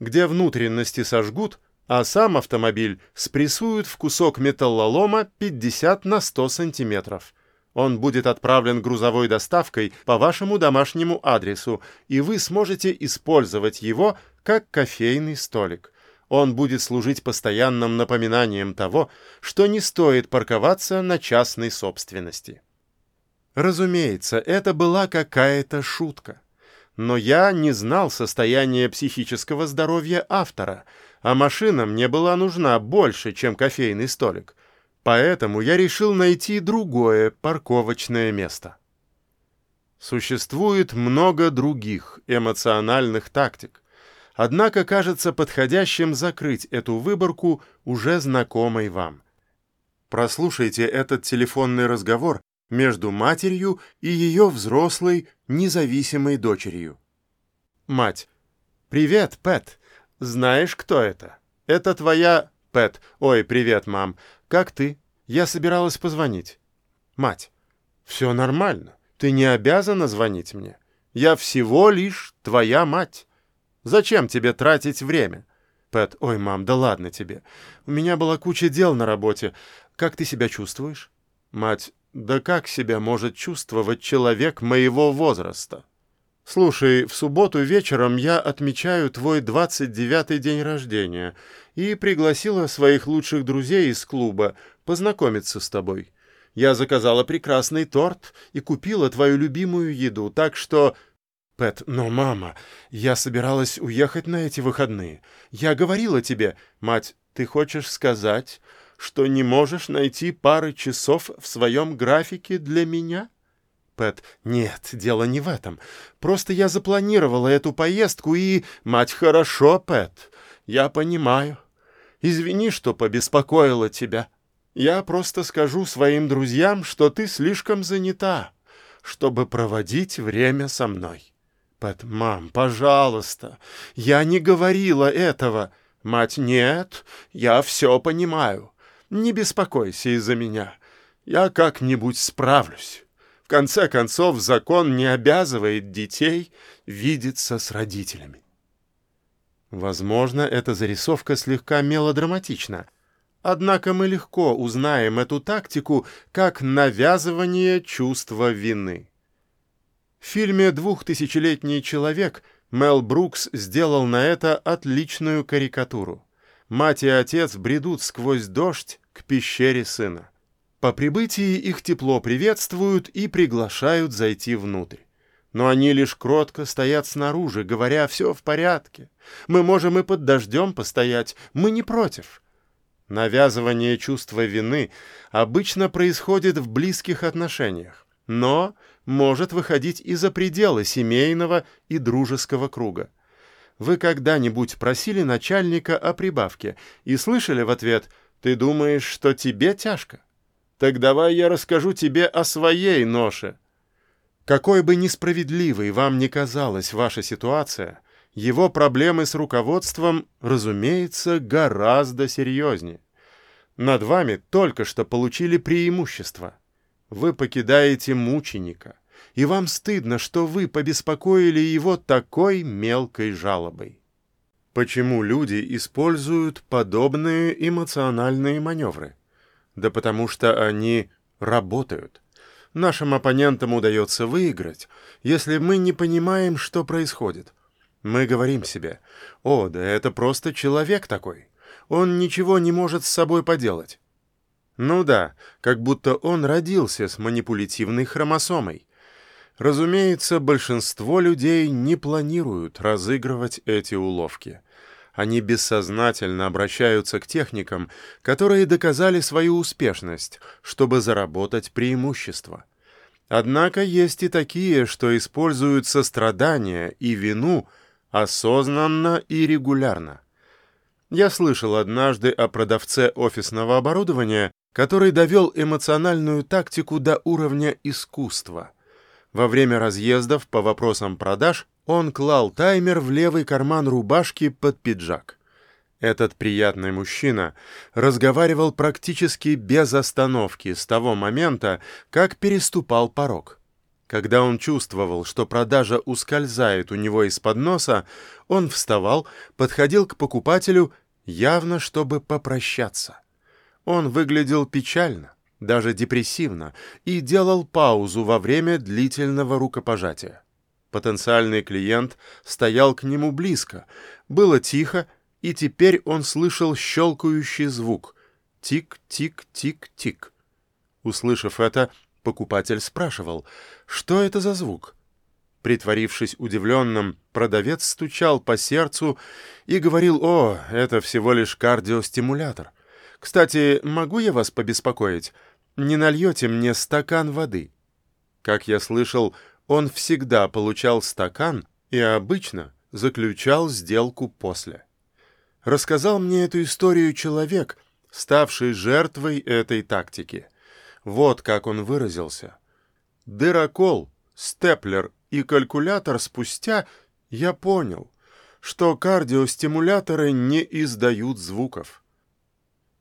где внутренности сожгут, а сам автомобиль спрессуют в кусок металлолома 50 на 100 сантиметров – он будет отправлен грузовой доставкой по вашему домашнему адресу, и вы сможете использовать его как кофейный столик. Он будет служить постоянным напоминанием того, что не стоит парковаться на частной собственности. Разумеется, это была какая-то шутка. Но я не знал состояния психического здоровья автора, а машина мне была нужна больше, чем кофейный столик — Поэтому я решил найти другое парковочное место. Существует много других эмоциональных тактик, однако кажется подходящим закрыть эту выборку уже знакомой вам. Прослушайте этот телефонный разговор между матерью и ее взрослой независимой дочерью. Мать. «Привет, Пэт. Знаешь, кто это? Это твоя...» «Пэт. Ой, привет, мам. «Как ты? Я собиралась позвонить». «Мать, все нормально. Ты не обязана звонить мне. Я всего лишь твоя мать. Зачем тебе тратить время?» «Пэт, ой, мам, да ладно тебе. У меня была куча дел на работе. Как ты себя чувствуешь?» «Мать, да как себя может чувствовать человек моего возраста?» «Слушай, в субботу вечером я отмечаю твой 29-й день рождения и пригласила своих лучших друзей из клуба познакомиться с тобой. Я заказала прекрасный торт и купила твою любимую еду, так что...» «Пэт, но, мама, я собиралась уехать на эти выходные. Я говорила тебе, мать, ты хочешь сказать, что не можешь найти пары часов в своем графике для меня?» Пэт, нет, дело не в этом. Просто я запланировала эту поездку и... Мать, хорошо, Пэт, я понимаю. Извини, что побеспокоила тебя. Я просто скажу своим друзьям, что ты слишком занята, чтобы проводить время со мной. Пэт, мам, пожалуйста, я не говорила этого. Мать, нет, я все понимаю. Не беспокойся из-за меня. Я как-нибудь справлюсь конце концов, закон не обязывает детей видеться с родителями. Возможно, эта зарисовка слегка мелодраматична, однако мы легко узнаем эту тактику как навязывание чувства вины. В фильме «Двухтысячелетний человек» Мел Брукс сделал на это отличную карикатуру. Мать и отец бредут сквозь дождь к пещере сына. По прибытии их тепло приветствуют и приглашают зайти внутрь. Но они лишь кротко стоят снаружи, говоря «все в порядке». Мы можем и под дождем постоять, мы не против. Навязывание чувства вины обычно происходит в близких отношениях, но может выходить и за пределы семейного и дружеского круга. Вы когда-нибудь просили начальника о прибавке и слышали в ответ «Ты думаешь, что тебе тяжко?» Так давай я расскажу тебе о своей ноше. Какой бы несправедливой вам ни казалась ваша ситуация, его проблемы с руководством, разумеется, гораздо серьезнее. Над вами только что получили преимущество. Вы покидаете мученика, и вам стыдно, что вы побеспокоили его такой мелкой жалобой. Почему люди используют подобные эмоциональные маневры? Да потому что они работают. Нашим оппонентам удается выиграть, если мы не понимаем, что происходит. Мы говорим себе, «О, да это просто человек такой. Он ничего не может с собой поделать». Ну да, как будто он родился с манипулятивной хромосомой. Разумеется, большинство людей не планируют разыгрывать эти уловки – они бессознательно обращаются к техникам, которые доказали свою успешность, чтобы заработать преимущество. Однако есть и такие, что используют сострадание и вину осознанно и регулярно. Я слышал однажды о продавце офисного оборудования, который довел эмоциональную тактику до уровня искусства. Во время разъездов по вопросам продаж он клал таймер в левый карман рубашки под пиджак. Этот приятный мужчина разговаривал практически без остановки с того момента, как переступал порог. Когда он чувствовал, что продажа ускользает у него из-под носа, он вставал, подходил к покупателю, явно чтобы попрощаться. Он выглядел печально, даже депрессивно, и делал паузу во время длительного рукопожатия. Потенциальный клиент стоял к нему близко. Было тихо, и теперь он слышал щелкающий звук. Тик-тик-тик-тик. Услышав это, покупатель спрашивал, что это за звук? Притворившись удивленным, продавец стучал по сердцу и говорил, «О, это всего лишь кардиостимулятор. Кстати, могу я вас побеспокоить? Не нальете мне стакан воды?» Как я слышал, он всегда получал стакан и обычно заключал сделку после. Рассказал мне эту историю человек, ставший жертвой этой тактики. Вот как он выразился. Дырокол, степлер и калькулятор спустя я понял, что кардиостимуляторы не издают звуков.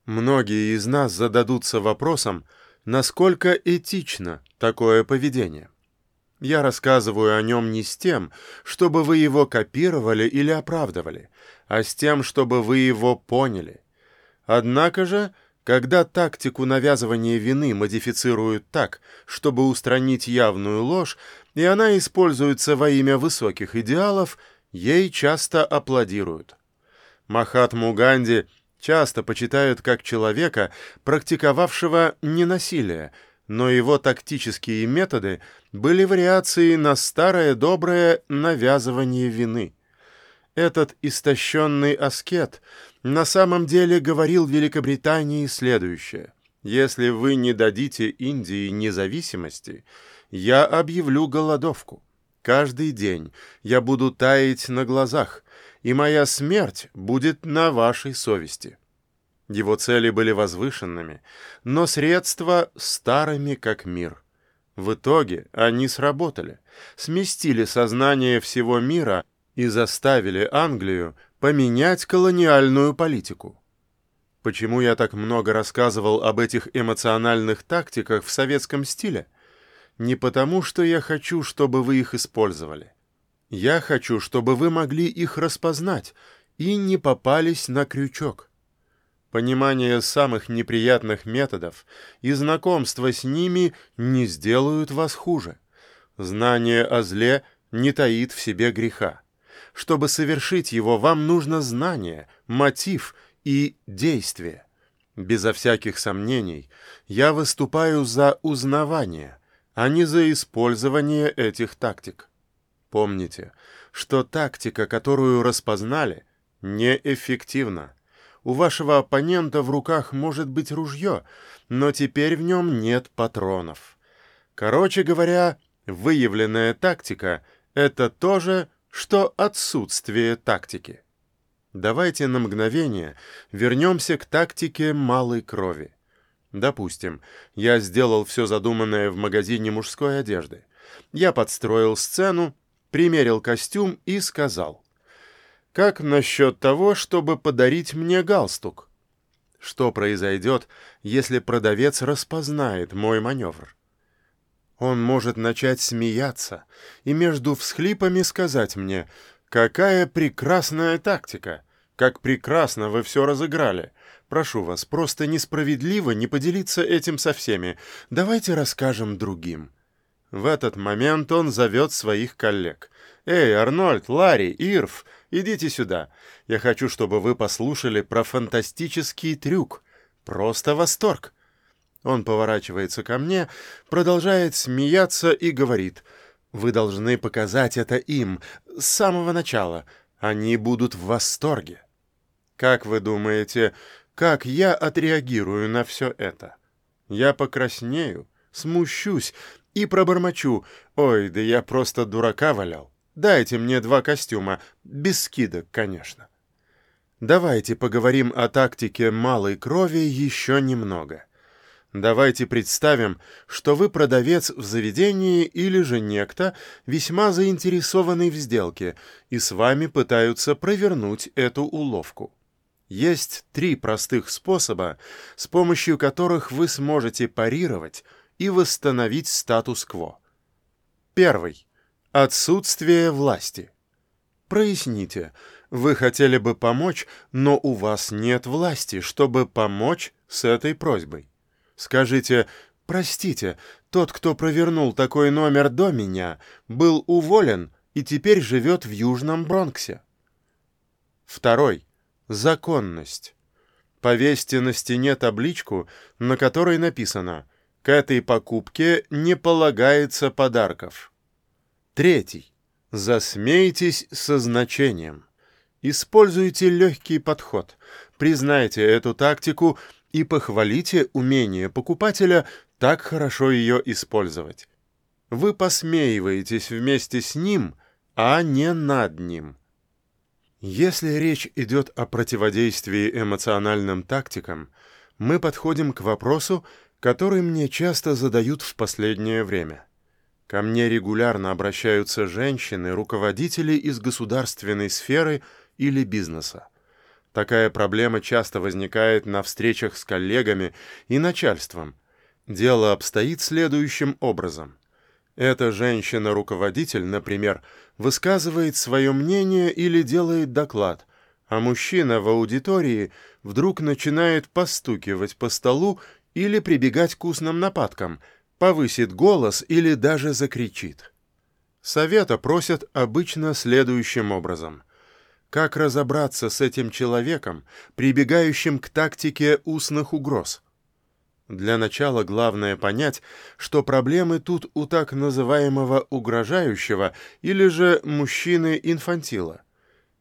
Многие из нас зададутся вопросом, насколько этично такое поведение. Я рассказываю о нем не с тем, чтобы вы его копировали или оправдывали, а с тем, чтобы вы его поняли. Однако же, когда тактику навязывания вины модифицируют так, чтобы устранить явную ложь, и она используется во имя высоких идеалов, ей часто аплодируют. Махатму Ганди часто почитают как человека, практиковавшего ненасилие, но его тактические методы были вариацией на старое доброе навязывание вины. Этот истощенный аскет на самом деле говорил Великобритании следующее. «Если вы не дадите Индии независимости, я объявлю голодовку. Каждый день я буду таять на глазах, и моя смерть будет на вашей совести». Его цели были возвышенными, но средства старыми как мир. В итоге они сработали, сместили сознание всего мира и заставили Англию поменять колониальную политику. Почему я так много рассказывал об этих эмоциональных тактиках в советском стиле? Не потому, что я хочу, чтобы вы их использовали. Я хочу, чтобы вы могли их распознать и не попались на крючок. Понимание самых неприятных методов и знакомство с ними не сделают вас хуже. Знание о зле не таит в себе греха. Чтобы совершить его, вам нужно знание, мотив и действие. Безо всяких сомнений, я выступаю за узнавание, а не за использование этих тактик. Помните, что тактика, которую распознали, неэффективна. У вашего оппонента в руках может быть ружье, но теперь в нем нет патронов. Короче говоря, выявленная тактика — это то же, что отсутствие тактики. Давайте на мгновение вернемся к тактике малой крови. Допустим, я сделал все задуманное в магазине мужской одежды. Я подстроил сцену, примерил костюм и сказал. «Как насчет того, чтобы подарить мне галстук?» Что произойдет, если продавец распознает мой маневр? Он может начать смеяться и между всхлипами сказать мне «Какая прекрасная тактика! Как прекрасно вы все разыграли! Прошу вас, просто несправедливо не поделиться этим со всеми. Давайте расскажем другим». В этот момент он зовет своих коллег. «Эй, Арнольд, Ларри, Ирв, идите сюда. Я хочу, чтобы вы послушали про фантастический трюк. Просто восторг». Он поворачивается ко мне, продолжает смеяться и говорит — вы должны показать это им с самого начала. Они будут в восторге. Как вы думаете, как я отреагирую на все это? Я покраснею, смущусь и пробормочу. Ой, да я просто дурака валял. Дайте мне два костюма, без скидок, конечно. Давайте поговорим о тактике малой крови еще немного. Давайте представим, что вы продавец в заведении или же некто, весьма заинтересованный в сделке, и с вами пытаются провернуть эту уловку. Есть три простых способа, с помощью которых вы сможете парировать и восстановить статус-кво. Первый. Отсутствие власти. Проясните, вы хотели бы помочь, но у вас нет власти, чтобы помочь с этой просьбой. Скажите, простите, тот, кто провернул такой номер до меня, был уволен и теперь живет в Южном Бронксе. Второй. Законность. Повесьте на стене табличку, на которой написано «К этой покупке не полагается подарков». Третий. Засмейтесь со значением. Используйте легкий подход. Признайте эту тактику – и похвалите умение покупателя так хорошо ее использовать. Вы посмеиваетесь вместе с ним, а не над ним. Если речь идет о противодействии эмоциональным тактикам, мы подходим к вопросу, который мне часто задают в последнее время. Ко мне регулярно обращаются женщины, руководители из государственной сферы или бизнеса. Такая проблема часто возникает на встречах с коллегами и начальством. Дело обстоит следующим образом. Эта женщина-руководитель, например, высказывает свое мнение или делает доклад, а мужчина в аудитории вдруг начинает постукивать по столу или прибегать к устным нападкам, повысит голос или даже закричит. Совета просят обычно следующим образом – как разобраться с этим человеком, прибегающим к тактике устных угроз? Для начала главное понять, что проблемы тут у так называемого угрожающего или же мужчины-инфантила.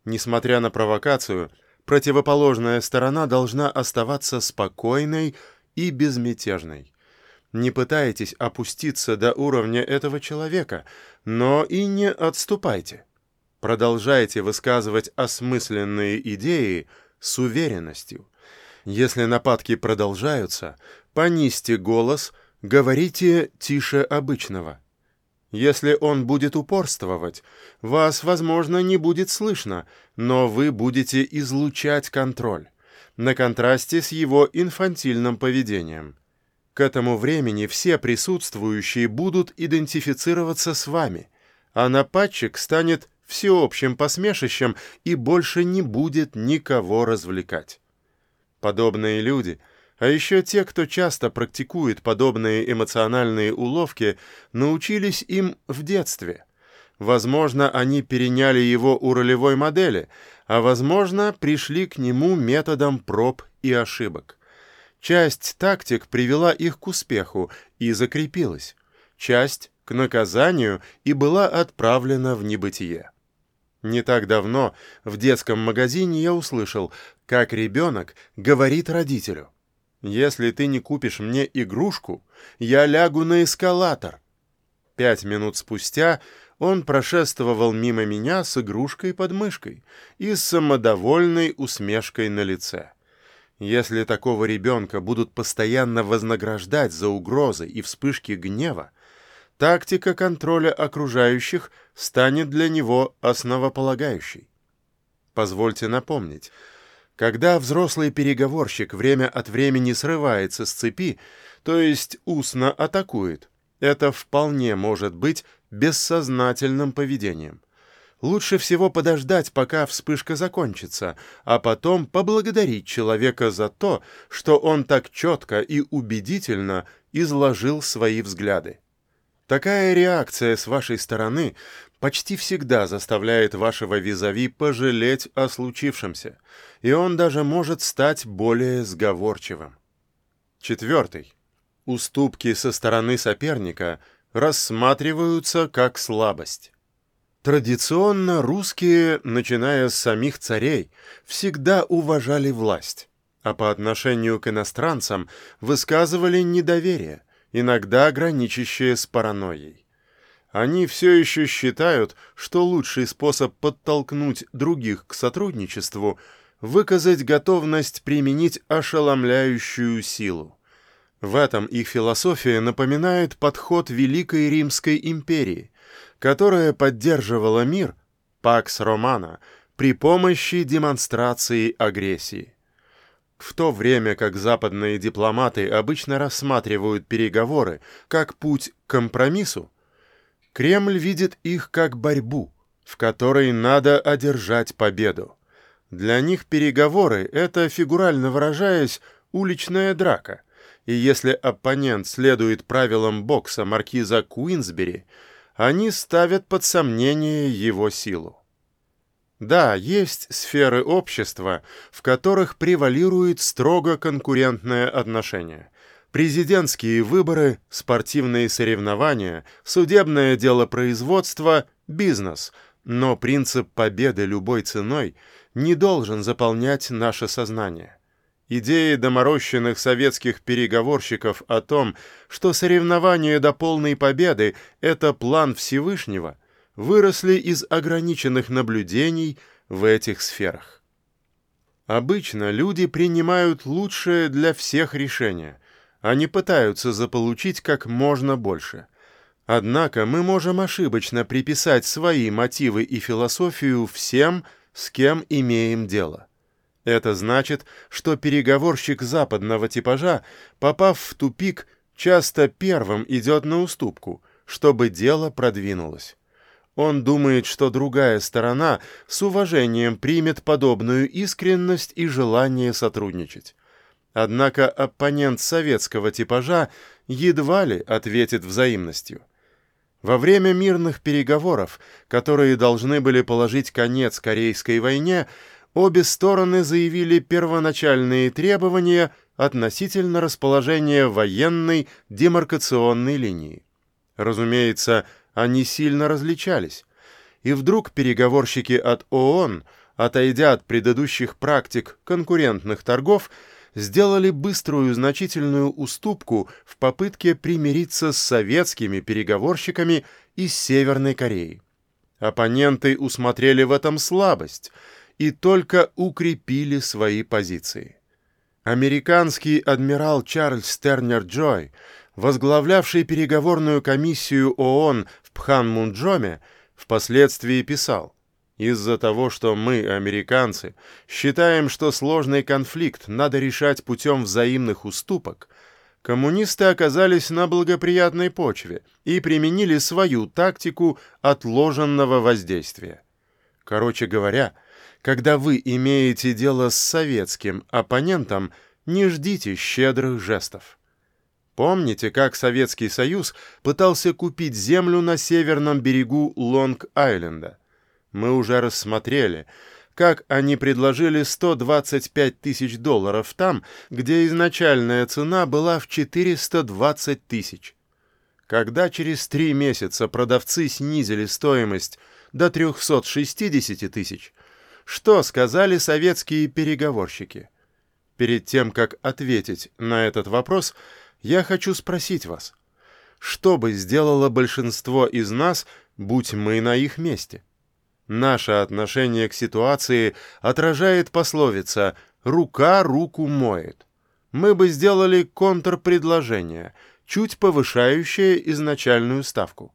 Несмотря на провокацию, противоположная сторона должна оставаться спокойной и безмятежной. Не пытайтесь опуститься до уровня этого человека, но и не отступайте. Продолжайте высказывать осмысленные идеи с уверенностью. Если нападки продолжаются, понизьте голос, говорите тише обычного. Если он будет упорствовать, вас, возможно, не будет слышно, но вы будете излучать контроль, на контрасте с его инфантильным поведением. К этому времени все присутствующие будут идентифицироваться с вами, а нападчик станет всеобщим посмешищем и больше не будет никого развлекать. Подобные люди, а еще те, кто часто практикует подобные эмоциональные уловки, научились им в детстве. Возможно, они переняли его у ролевой модели, а возможно, пришли к нему методом проб и ошибок. Часть тактик привела их к успеху и закрепилась. Часть — к наказанию и была отправлена в небытие. Не так давно в детском магазине я услышал, как ребенок говорит родителю. «Если ты не купишь мне игрушку, я лягу на эскалатор». Пять минут спустя он прошествовал мимо меня с игрушкой под мышкой и с самодовольной усмешкой на лице. Если такого ребенка будут постоянно вознаграждать за угрозы и вспышки гнева, тактика контроля окружающих станет для него основополагающей. Позвольте напомнить, когда взрослый переговорщик время от времени срывается с цепи, то есть устно атакует, это вполне может быть бессознательным поведением. Лучше всего подождать, пока вспышка закончится, а потом поблагодарить человека за то, что он так четко и убедительно изложил свои взгляды. Такая реакция с вашей стороны почти всегда заставляет вашего визави пожалеть о случившемся, и он даже может стать более сговорчивым. Четвертый. Уступки со стороны соперника рассматриваются как слабость. Традиционно русские, начиная с самих царей, всегда уважали власть, а по отношению к иностранцам высказывали недоверие – иногда граничащее с паранойей. Они все еще считают, что лучший способ подтолкнуть других к сотрудничеству – выказать готовность применить ошеломляющую силу. В этом их философия напоминает подход Великой Римской империи, которая поддерживала мир, пакс романа, при помощи демонстрации агрессии. В то время как западные дипломаты обычно рассматривают переговоры как путь к компромиссу, Кремль видит их как борьбу, в которой надо одержать победу. Для них переговоры — это, фигурально выражаясь, уличная драка, и если оппонент следует правилам бокса маркиза Куинсбери, они ставят под сомнение его силу. Да, есть сферы общества, в которых превалирует строго конкурентное отношение. Президентские выборы, спортивные соревнования, судебное дело производства, бизнес. Но принцип победы любой ценой не должен заполнять наше сознание. Идеи доморощенных советских переговорщиков о том, что соревнование до полной победы – это план Всевышнего – выросли из ограниченных наблюдений в этих сферах. Обычно люди принимают лучшее для всех решение, они пытаются заполучить как можно больше. Однако мы можем ошибочно приписать свои мотивы и философию всем, с кем имеем дело. Это значит, что переговорщик западного типажа, попав в тупик, часто первым идет на уступку, чтобы дело продвинулось. Он думает, что другая сторона с уважением примет подобную искренность и желание сотрудничать. Однако оппонент советского типажа едва ли ответит взаимностью. Во время мирных переговоров, которые должны были положить конец Корейской войне, обе стороны заявили первоначальные требования относительно расположения военной демаркационной линии. Разумеется, они сильно различались. И вдруг переговорщики от ООН, отойдя от предыдущих практик конкурентных торгов, сделали быструю значительную уступку в попытке примириться с советскими переговорщиками из Северной Кореи. Оппоненты усмотрели в этом слабость и только укрепили свои позиции. Американский адмирал Чарльз Тернер Джой, возглавлявший переговорную комиссию ООН в Пханмунджоме, впоследствии писал, «Из-за того, что мы, американцы, считаем, что сложный конфликт надо решать путем взаимных уступок, коммунисты оказались на благоприятной почве и применили свою тактику отложенного воздействия. Короче говоря, когда вы имеете дело с советским оппонентом, не ждите щедрых жестов. Помните, как Советский Союз пытался купить землю на северном берегу Лонг-Айленда? Мы уже рассмотрели, как они предложили 125 тысяч долларов там, где изначальная цена была в 420 тысяч. Когда через три месяца продавцы снизили стоимость до 360 тысяч, что сказали советские переговорщики? Перед тем, как ответить на этот вопрос, я хочу спросить вас, что бы сделало большинство из нас, будь мы на их месте? Наше отношение к ситуации отражает пословица «рука руку моет». Мы бы сделали контрпредложение, чуть повышающее изначальную ставку.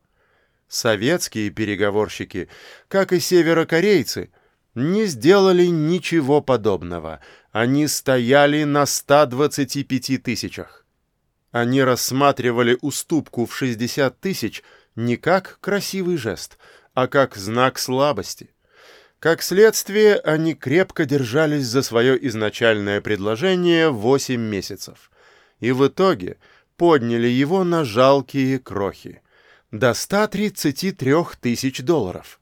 Советские переговорщики, как и северокорейцы, не сделали ничего подобного. Они стояли на 125 тысячах. Они рассматривали уступку в 60 тысяч не как красивый жест, а как знак слабости. Как следствие, они крепко держались за свое изначальное предложение 8 месяцев. И в итоге подняли его на жалкие крохи. До 133 тысяч долларов.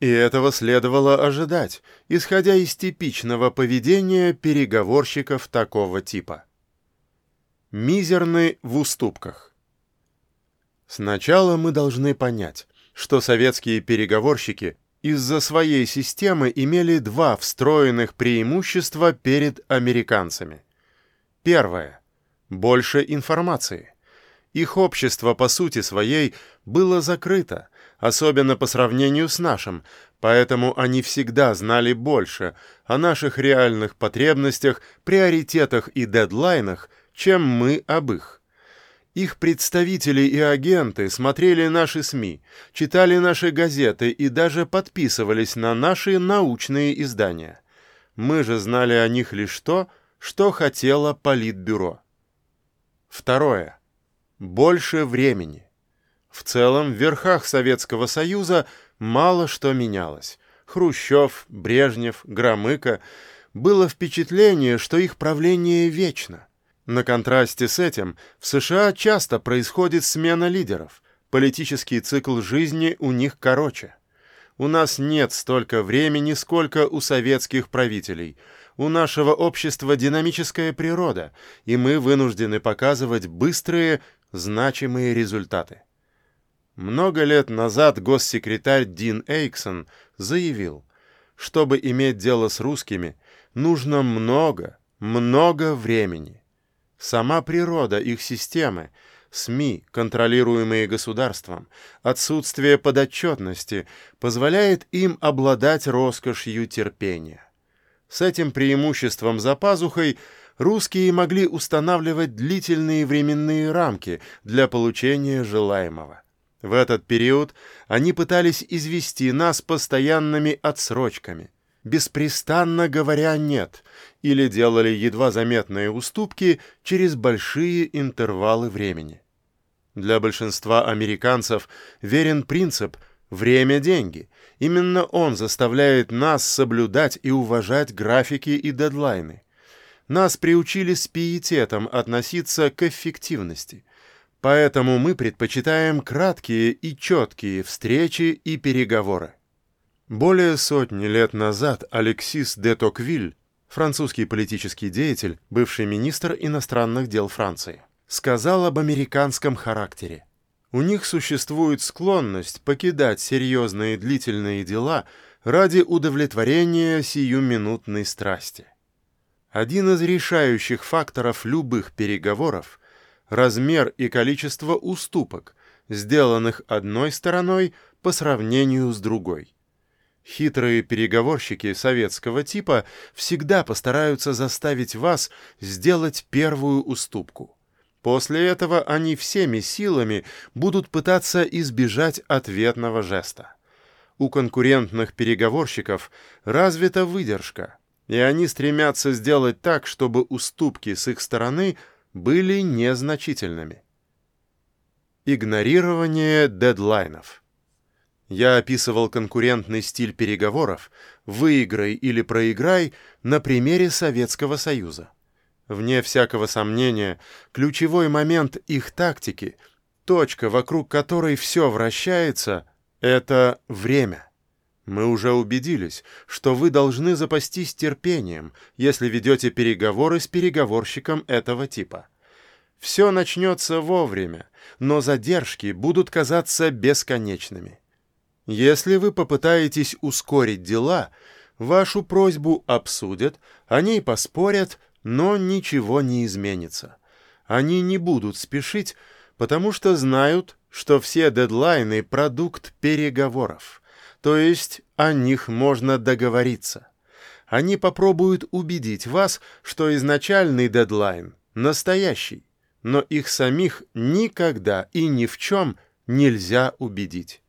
И этого следовало ожидать, исходя из типичного поведения переговорщиков такого типа. Мизерны в уступках. Сначала мы должны понять, что советские переговорщики из-за своей системы имели два встроенных преимущества перед американцами. Первое. Больше информации. Их общество по сути своей было закрыто, особенно по сравнению с нашим, поэтому они всегда знали больше о наших реальных потребностях, приоритетах и дедлайнах, чем мы об их. Их представители и агенты смотрели наши СМИ, читали наши газеты и даже подписывались на наши научные издания. Мы же знали о них лишь то, что хотело Политбюро. Второе. Больше времени. В целом, в верхах Советского Союза мало что менялось. Хрущев, Брежнев, Громыко. Было впечатление, что их правление вечно. На контрасте с этим в США часто происходит смена лидеров. Политический цикл жизни у них короче. У нас нет столько времени, сколько у советских правителей. У нашего общества динамическая природа, и мы вынуждены показывать быстрые, значимые результаты. Много лет назад госсекретарь Дин Эйксон заявил, чтобы иметь дело с русскими, нужно много, много времени. Сама природа их системы, СМИ, контролируемые государством, отсутствие подотчетности позволяет им обладать роскошью терпения. С этим преимуществом за пазухой русские могли устанавливать длительные временные рамки для получения желаемого. В этот период они пытались извести нас постоянными отсрочками, беспрестанно говоря «нет», или делали едва заметные уступки через большие интервалы времени. Для большинства американцев верен принцип «время – деньги». Именно он заставляет нас соблюдать и уважать графики и дедлайны. Нас приучили с пиететом относиться к эффективности – Поэтому мы предпочитаем краткие и четкие встречи и переговоры. Более сотни лет назад Алексис де Токвиль, французский политический деятель, бывший министр иностранных дел Франции, сказал об американском характере. У них существует склонность покидать серьезные длительные дела ради удовлетворения сиюминутной страсти. Один из решающих факторов любых переговоров – размер и количество уступок, сделанных одной стороной по сравнению с другой. Хитрые переговорщики советского типа всегда постараются заставить вас сделать первую уступку. После этого они всеми силами будут пытаться избежать ответного жеста. У конкурентных переговорщиков развита выдержка, и они стремятся сделать так, чтобы уступки с их стороны – были незначительными. Игнорирование дедлайнов. Я описывал конкурентный стиль переговоров «выиграй или проиграй» на примере Советского Союза. Вне всякого сомнения, ключевой момент их тактики, точка, вокруг которой все вращается, это время. Мы уже убедились, что вы должны запастись терпением, если ведете переговоры с переговорщиком этого типа. Все начнется вовремя, но задержки будут казаться бесконечными. Если вы попытаетесь ускорить дела, вашу просьбу обсудят, о ней поспорят, но ничего не изменится. Они не будут спешить, потому что знают, что все дедлайны – продукт переговоров – то есть о них можно договориться. Они попробуют убедить вас, что изначальный дедлайн настоящий, но их самих никогда и ни в чем нельзя убедить.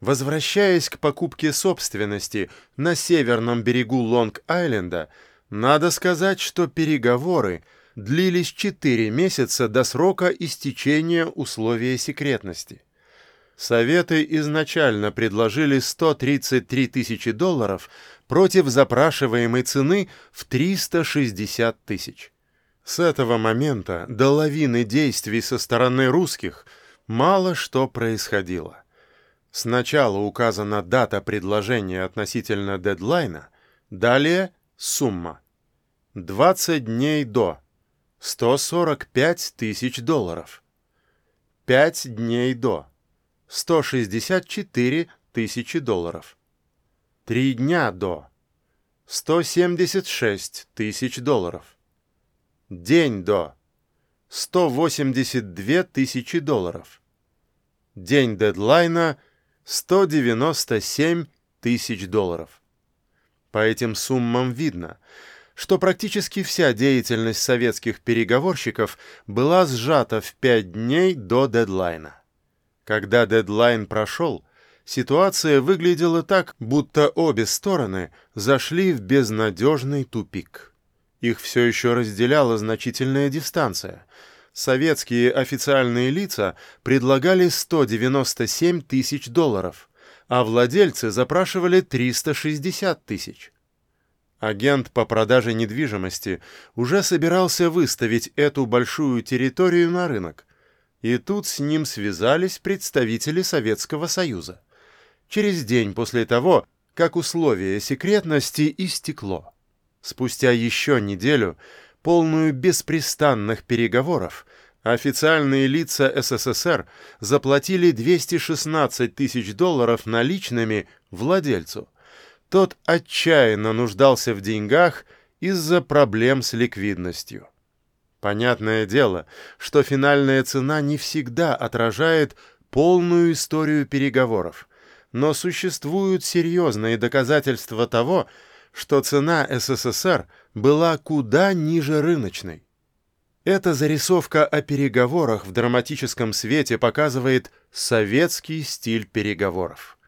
Возвращаясь к покупке собственности на северном берегу Лонг-Айленда, надо сказать, что переговоры длились 4 месяца до срока истечения условия секретности. Советы изначально предложили 133 тысячи долларов против запрашиваемой цены в 360 тысяч. С этого момента до лавины действий со стороны русских мало что происходило. Сначала указана дата предложения относительно дедлайна, далее сумма. 20 дней до. 145 тысяч долларов. 5 дней до. 164 тысячи долларов. Три дня до 176 тысяч долларов. День до 182 тысячи долларов. День дедлайна 197 тысяч долларов. По этим суммам видно, что практически вся деятельность советских переговорщиков была сжата в 5 дней до дедлайна. Когда дедлайн прошел, ситуация выглядела так, будто обе стороны зашли в безнадежный тупик. Их все еще разделяла значительная дистанция. Советские официальные лица предлагали 197 тысяч долларов, а владельцы запрашивали 360 тысяч. Агент по продаже недвижимости уже собирался выставить эту большую территорию на рынок, и тут с ним связались представители Советского Союза. Через день после того, как условие секретности истекло. Спустя еще неделю, полную беспрестанных переговоров, официальные лица СССР заплатили 216 тысяч долларов наличными владельцу. Тот отчаянно нуждался в деньгах из-за проблем с ликвидностью. Понятное дело, что финальная цена не всегда отражает полную историю переговоров, но существуют серьезные доказательства того, что цена СССР была куда ниже рыночной. Эта зарисовка о переговорах в драматическом свете показывает советский стиль переговоров.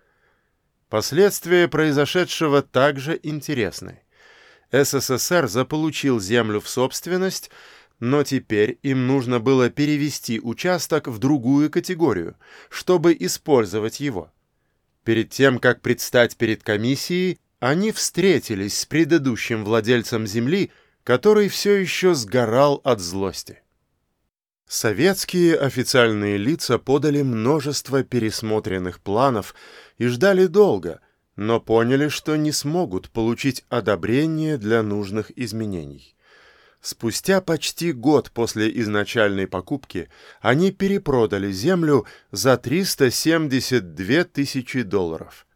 Последствия произошедшего также интересны. СССР заполучил землю в собственность но теперь им нужно было перевести участок в другую категорию, чтобы использовать его. Перед тем, как предстать перед комиссией, они встретились с предыдущим владельцем земли, который все еще сгорал от злости. Советские официальные лица подали множество пересмотренных планов и ждали долго, но поняли, что не смогут получить одобрение для нужных изменений. Спустя почти год после изначальной покупки они перепродали землю за 372 тысячи долларов.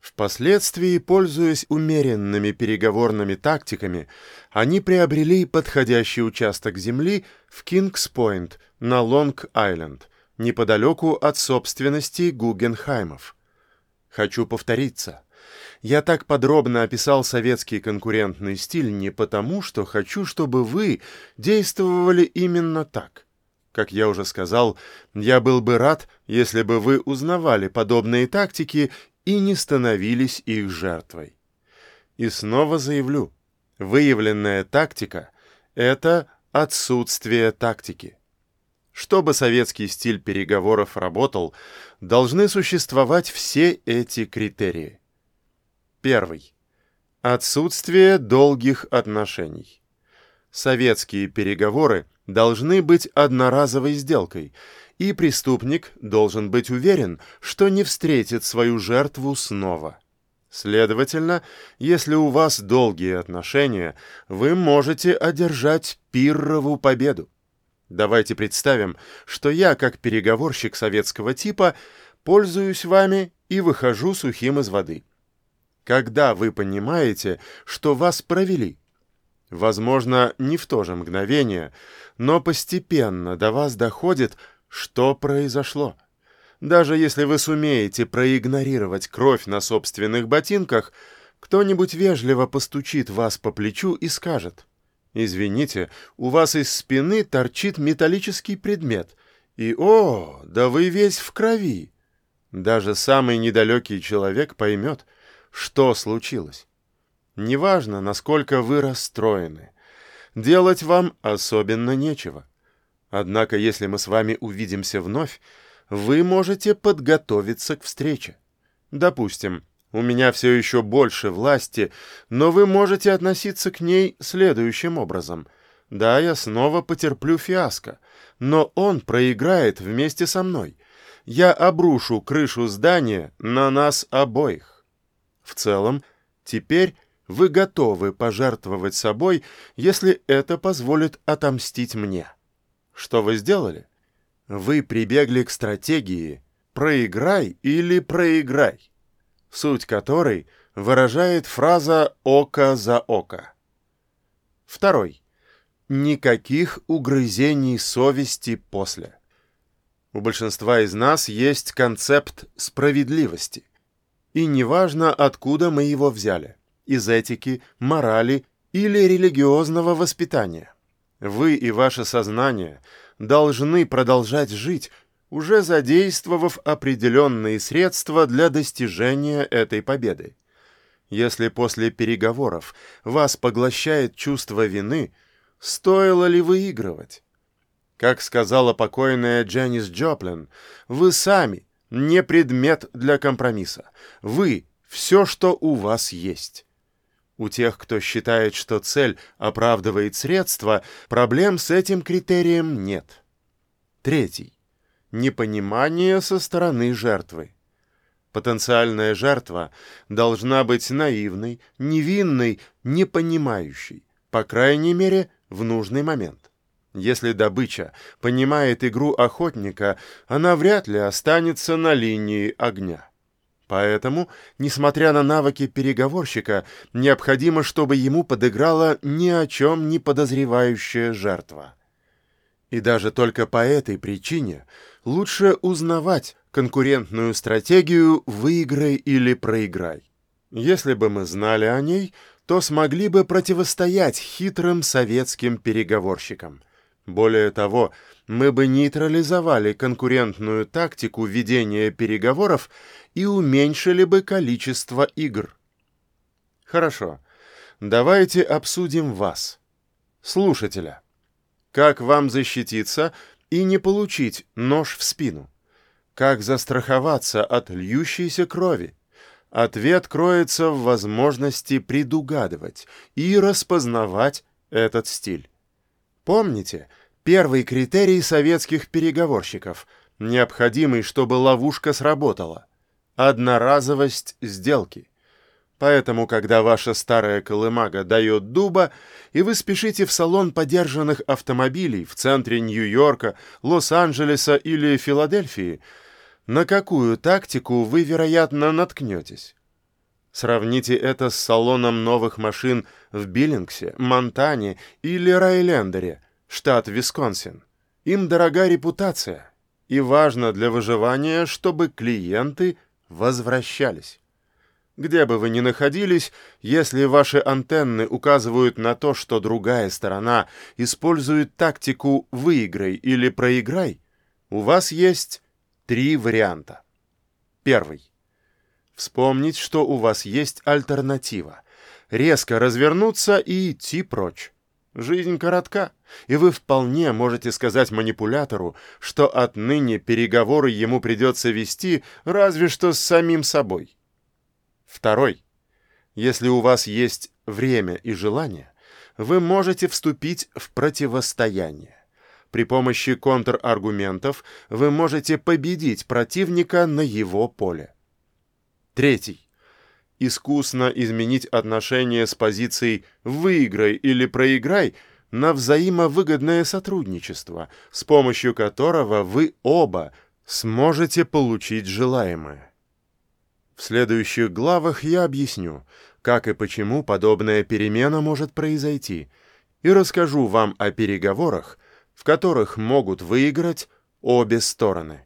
Впоследствии, пользуясь умеренными переговорными тактиками, они приобрели подходящий участок земли в Кингс-Пойнт на Лонг-Айленд, неподалеку от собственности Гугенхаймов. Хочу повториться. Я так подробно описал советский конкурентный стиль не потому, что хочу, чтобы вы действовали именно так. Как я уже сказал, я был бы рад, если бы вы узнавали подобные тактики и не становились их жертвой. И снова заявлю, выявленная тактика — это отсутствие тактики. Чтобы советский стиль переговоров работал, должны существовать все эти критерии. Первый. Отсутствие долгих отношений. Советские переговоры должны быть одноразовой сделкой, и преступник должен быть уверен, что не встретит свою жертву снова. Следовательно, если у вас долгие отношения, вы можете одержать пиррову победу. Давайте представим, что я, как переговорщик советского типа, пользуюсь вами и выхожу сухим из воды. Когда вы понимаете, что вас провели? Возможно, не в то же мгновение, но постепенно до вас доходит, что произошло. Даже если вы сумеете проигнорировать кровь на собственных ботинках, кто-нибудь вежливо постучит вас по плечу и скажет, «Извините, у вас из спины торчит металлический предмет, и, о, да вы весь в крови!» Даже самый недалекий человек поймет, что случилось. Неважно, насколько вы расстроены. Делать вам особенно нечего. Однако, если мы с вами увидимся вновь, вы можете подготовиться к встрече. Допустим, у меня все еще больше власти, но вы можете относиться к ней следующим образом. Да, я снова потерплю фиаско, но он проиграет вместе со мной. Я обрушу крышу здания на нас обоих. В целом, теперь вы готовы пожертвовать собой, если это позволит отомстить мне. Что вы сделали? Вы прибегли к стратегии «проиграй или проиграй», суть которой выражает фраза «око за око». Второй. Никаких угрызений совести после. У большинства из нас есть концепт справедливости. И неважно, откуда мы его взяли – из этики, морали или религиозного воспитания. Вы и ваше сознание – должны продолжать жить, уже задействовав определенные средства для достижения этой победы. Если после переговоров вас поглощает чувство вины, стоило ли выигрывать? Как сказала покойная Дженнис Джоплин, вы сами не предмет для компромисса. Вы — все, что у вас есть. У тех, кто считает, что цель оправдывает средства, проблем с этим критерием нет. Третий. Непонимание со стороны жертвы. Потенциальная жертва должна быть наивной, невинной, непонимающей, по крайней мере, в нужный момент. Если добыча понимает игру охотника, она вряд ли останется на линии огня. Поэтому, несмотря на навыки переговорщика, необходимо, чтобы ему подыграла ни о чем не подозревающая жертва. И даже только по этой причине лучше узнавать конкурентную стратегию «выиграй или проиграй». Если бы мы знали о ней, то смогли бы противостоять хитрым советским переговорщикам. Более того, мы бы нейтрализовали конкурентную тактику ведения переговоров и уменьшили бы количество игр. Хорошо, давайте обсудим вас, слушателя. Как вам защититься и не получить нож в спину? Как застраховаться от льющейся крови? Ответ кроется в возможности предугадывать и распознавать этот стиль. Помните, первый критерий советских переговорщиков, необходимый, чтобы ловушка сработала – одноразовость сделки. Поэтому, когда ваша старая колымага дает дуба, и вы спешите в салон подержанных автомобилей в центре Нью-Йорка, Лос-Анджелеса или Филадельфии, на какую тактику вы, вероятно, наткнетесь? Сравните это с салоном новых машин в Биллингсе, Монтане или Райлендере, штат Висконсин. Им дорога репутация, и важно для выживания, чтобы клиенты возвращались. Где бы вы ни находились, если ваши антенны указывают на то, что другая сторона использует тактику «выиграй» или «проиграй», у вас есть три варианта. Первый. Вспомнить, что у вас есть альтернатива. Резко развернуться и идти прочь. Жизнь коротка, и вы вполне можете сказать манипулятору, что отныне переговоры ему придется вести разве что с самим собой. Второй. Если у вас есть время и желание, вы можете вступить в противостояние. При помощи контраргументов вы можете победить противника на его поле. Третий. искусно изменить отношения с позицией «выиграй» или «проиграй» на взаимовыгодное сотрудничество, с помощью которого вы оба сможете получить желаемое. В следующих главах я объясню, как и почему подобная перемена может произойти, и расскажу вам о переговорах, в которых могут выиграть обе стороны.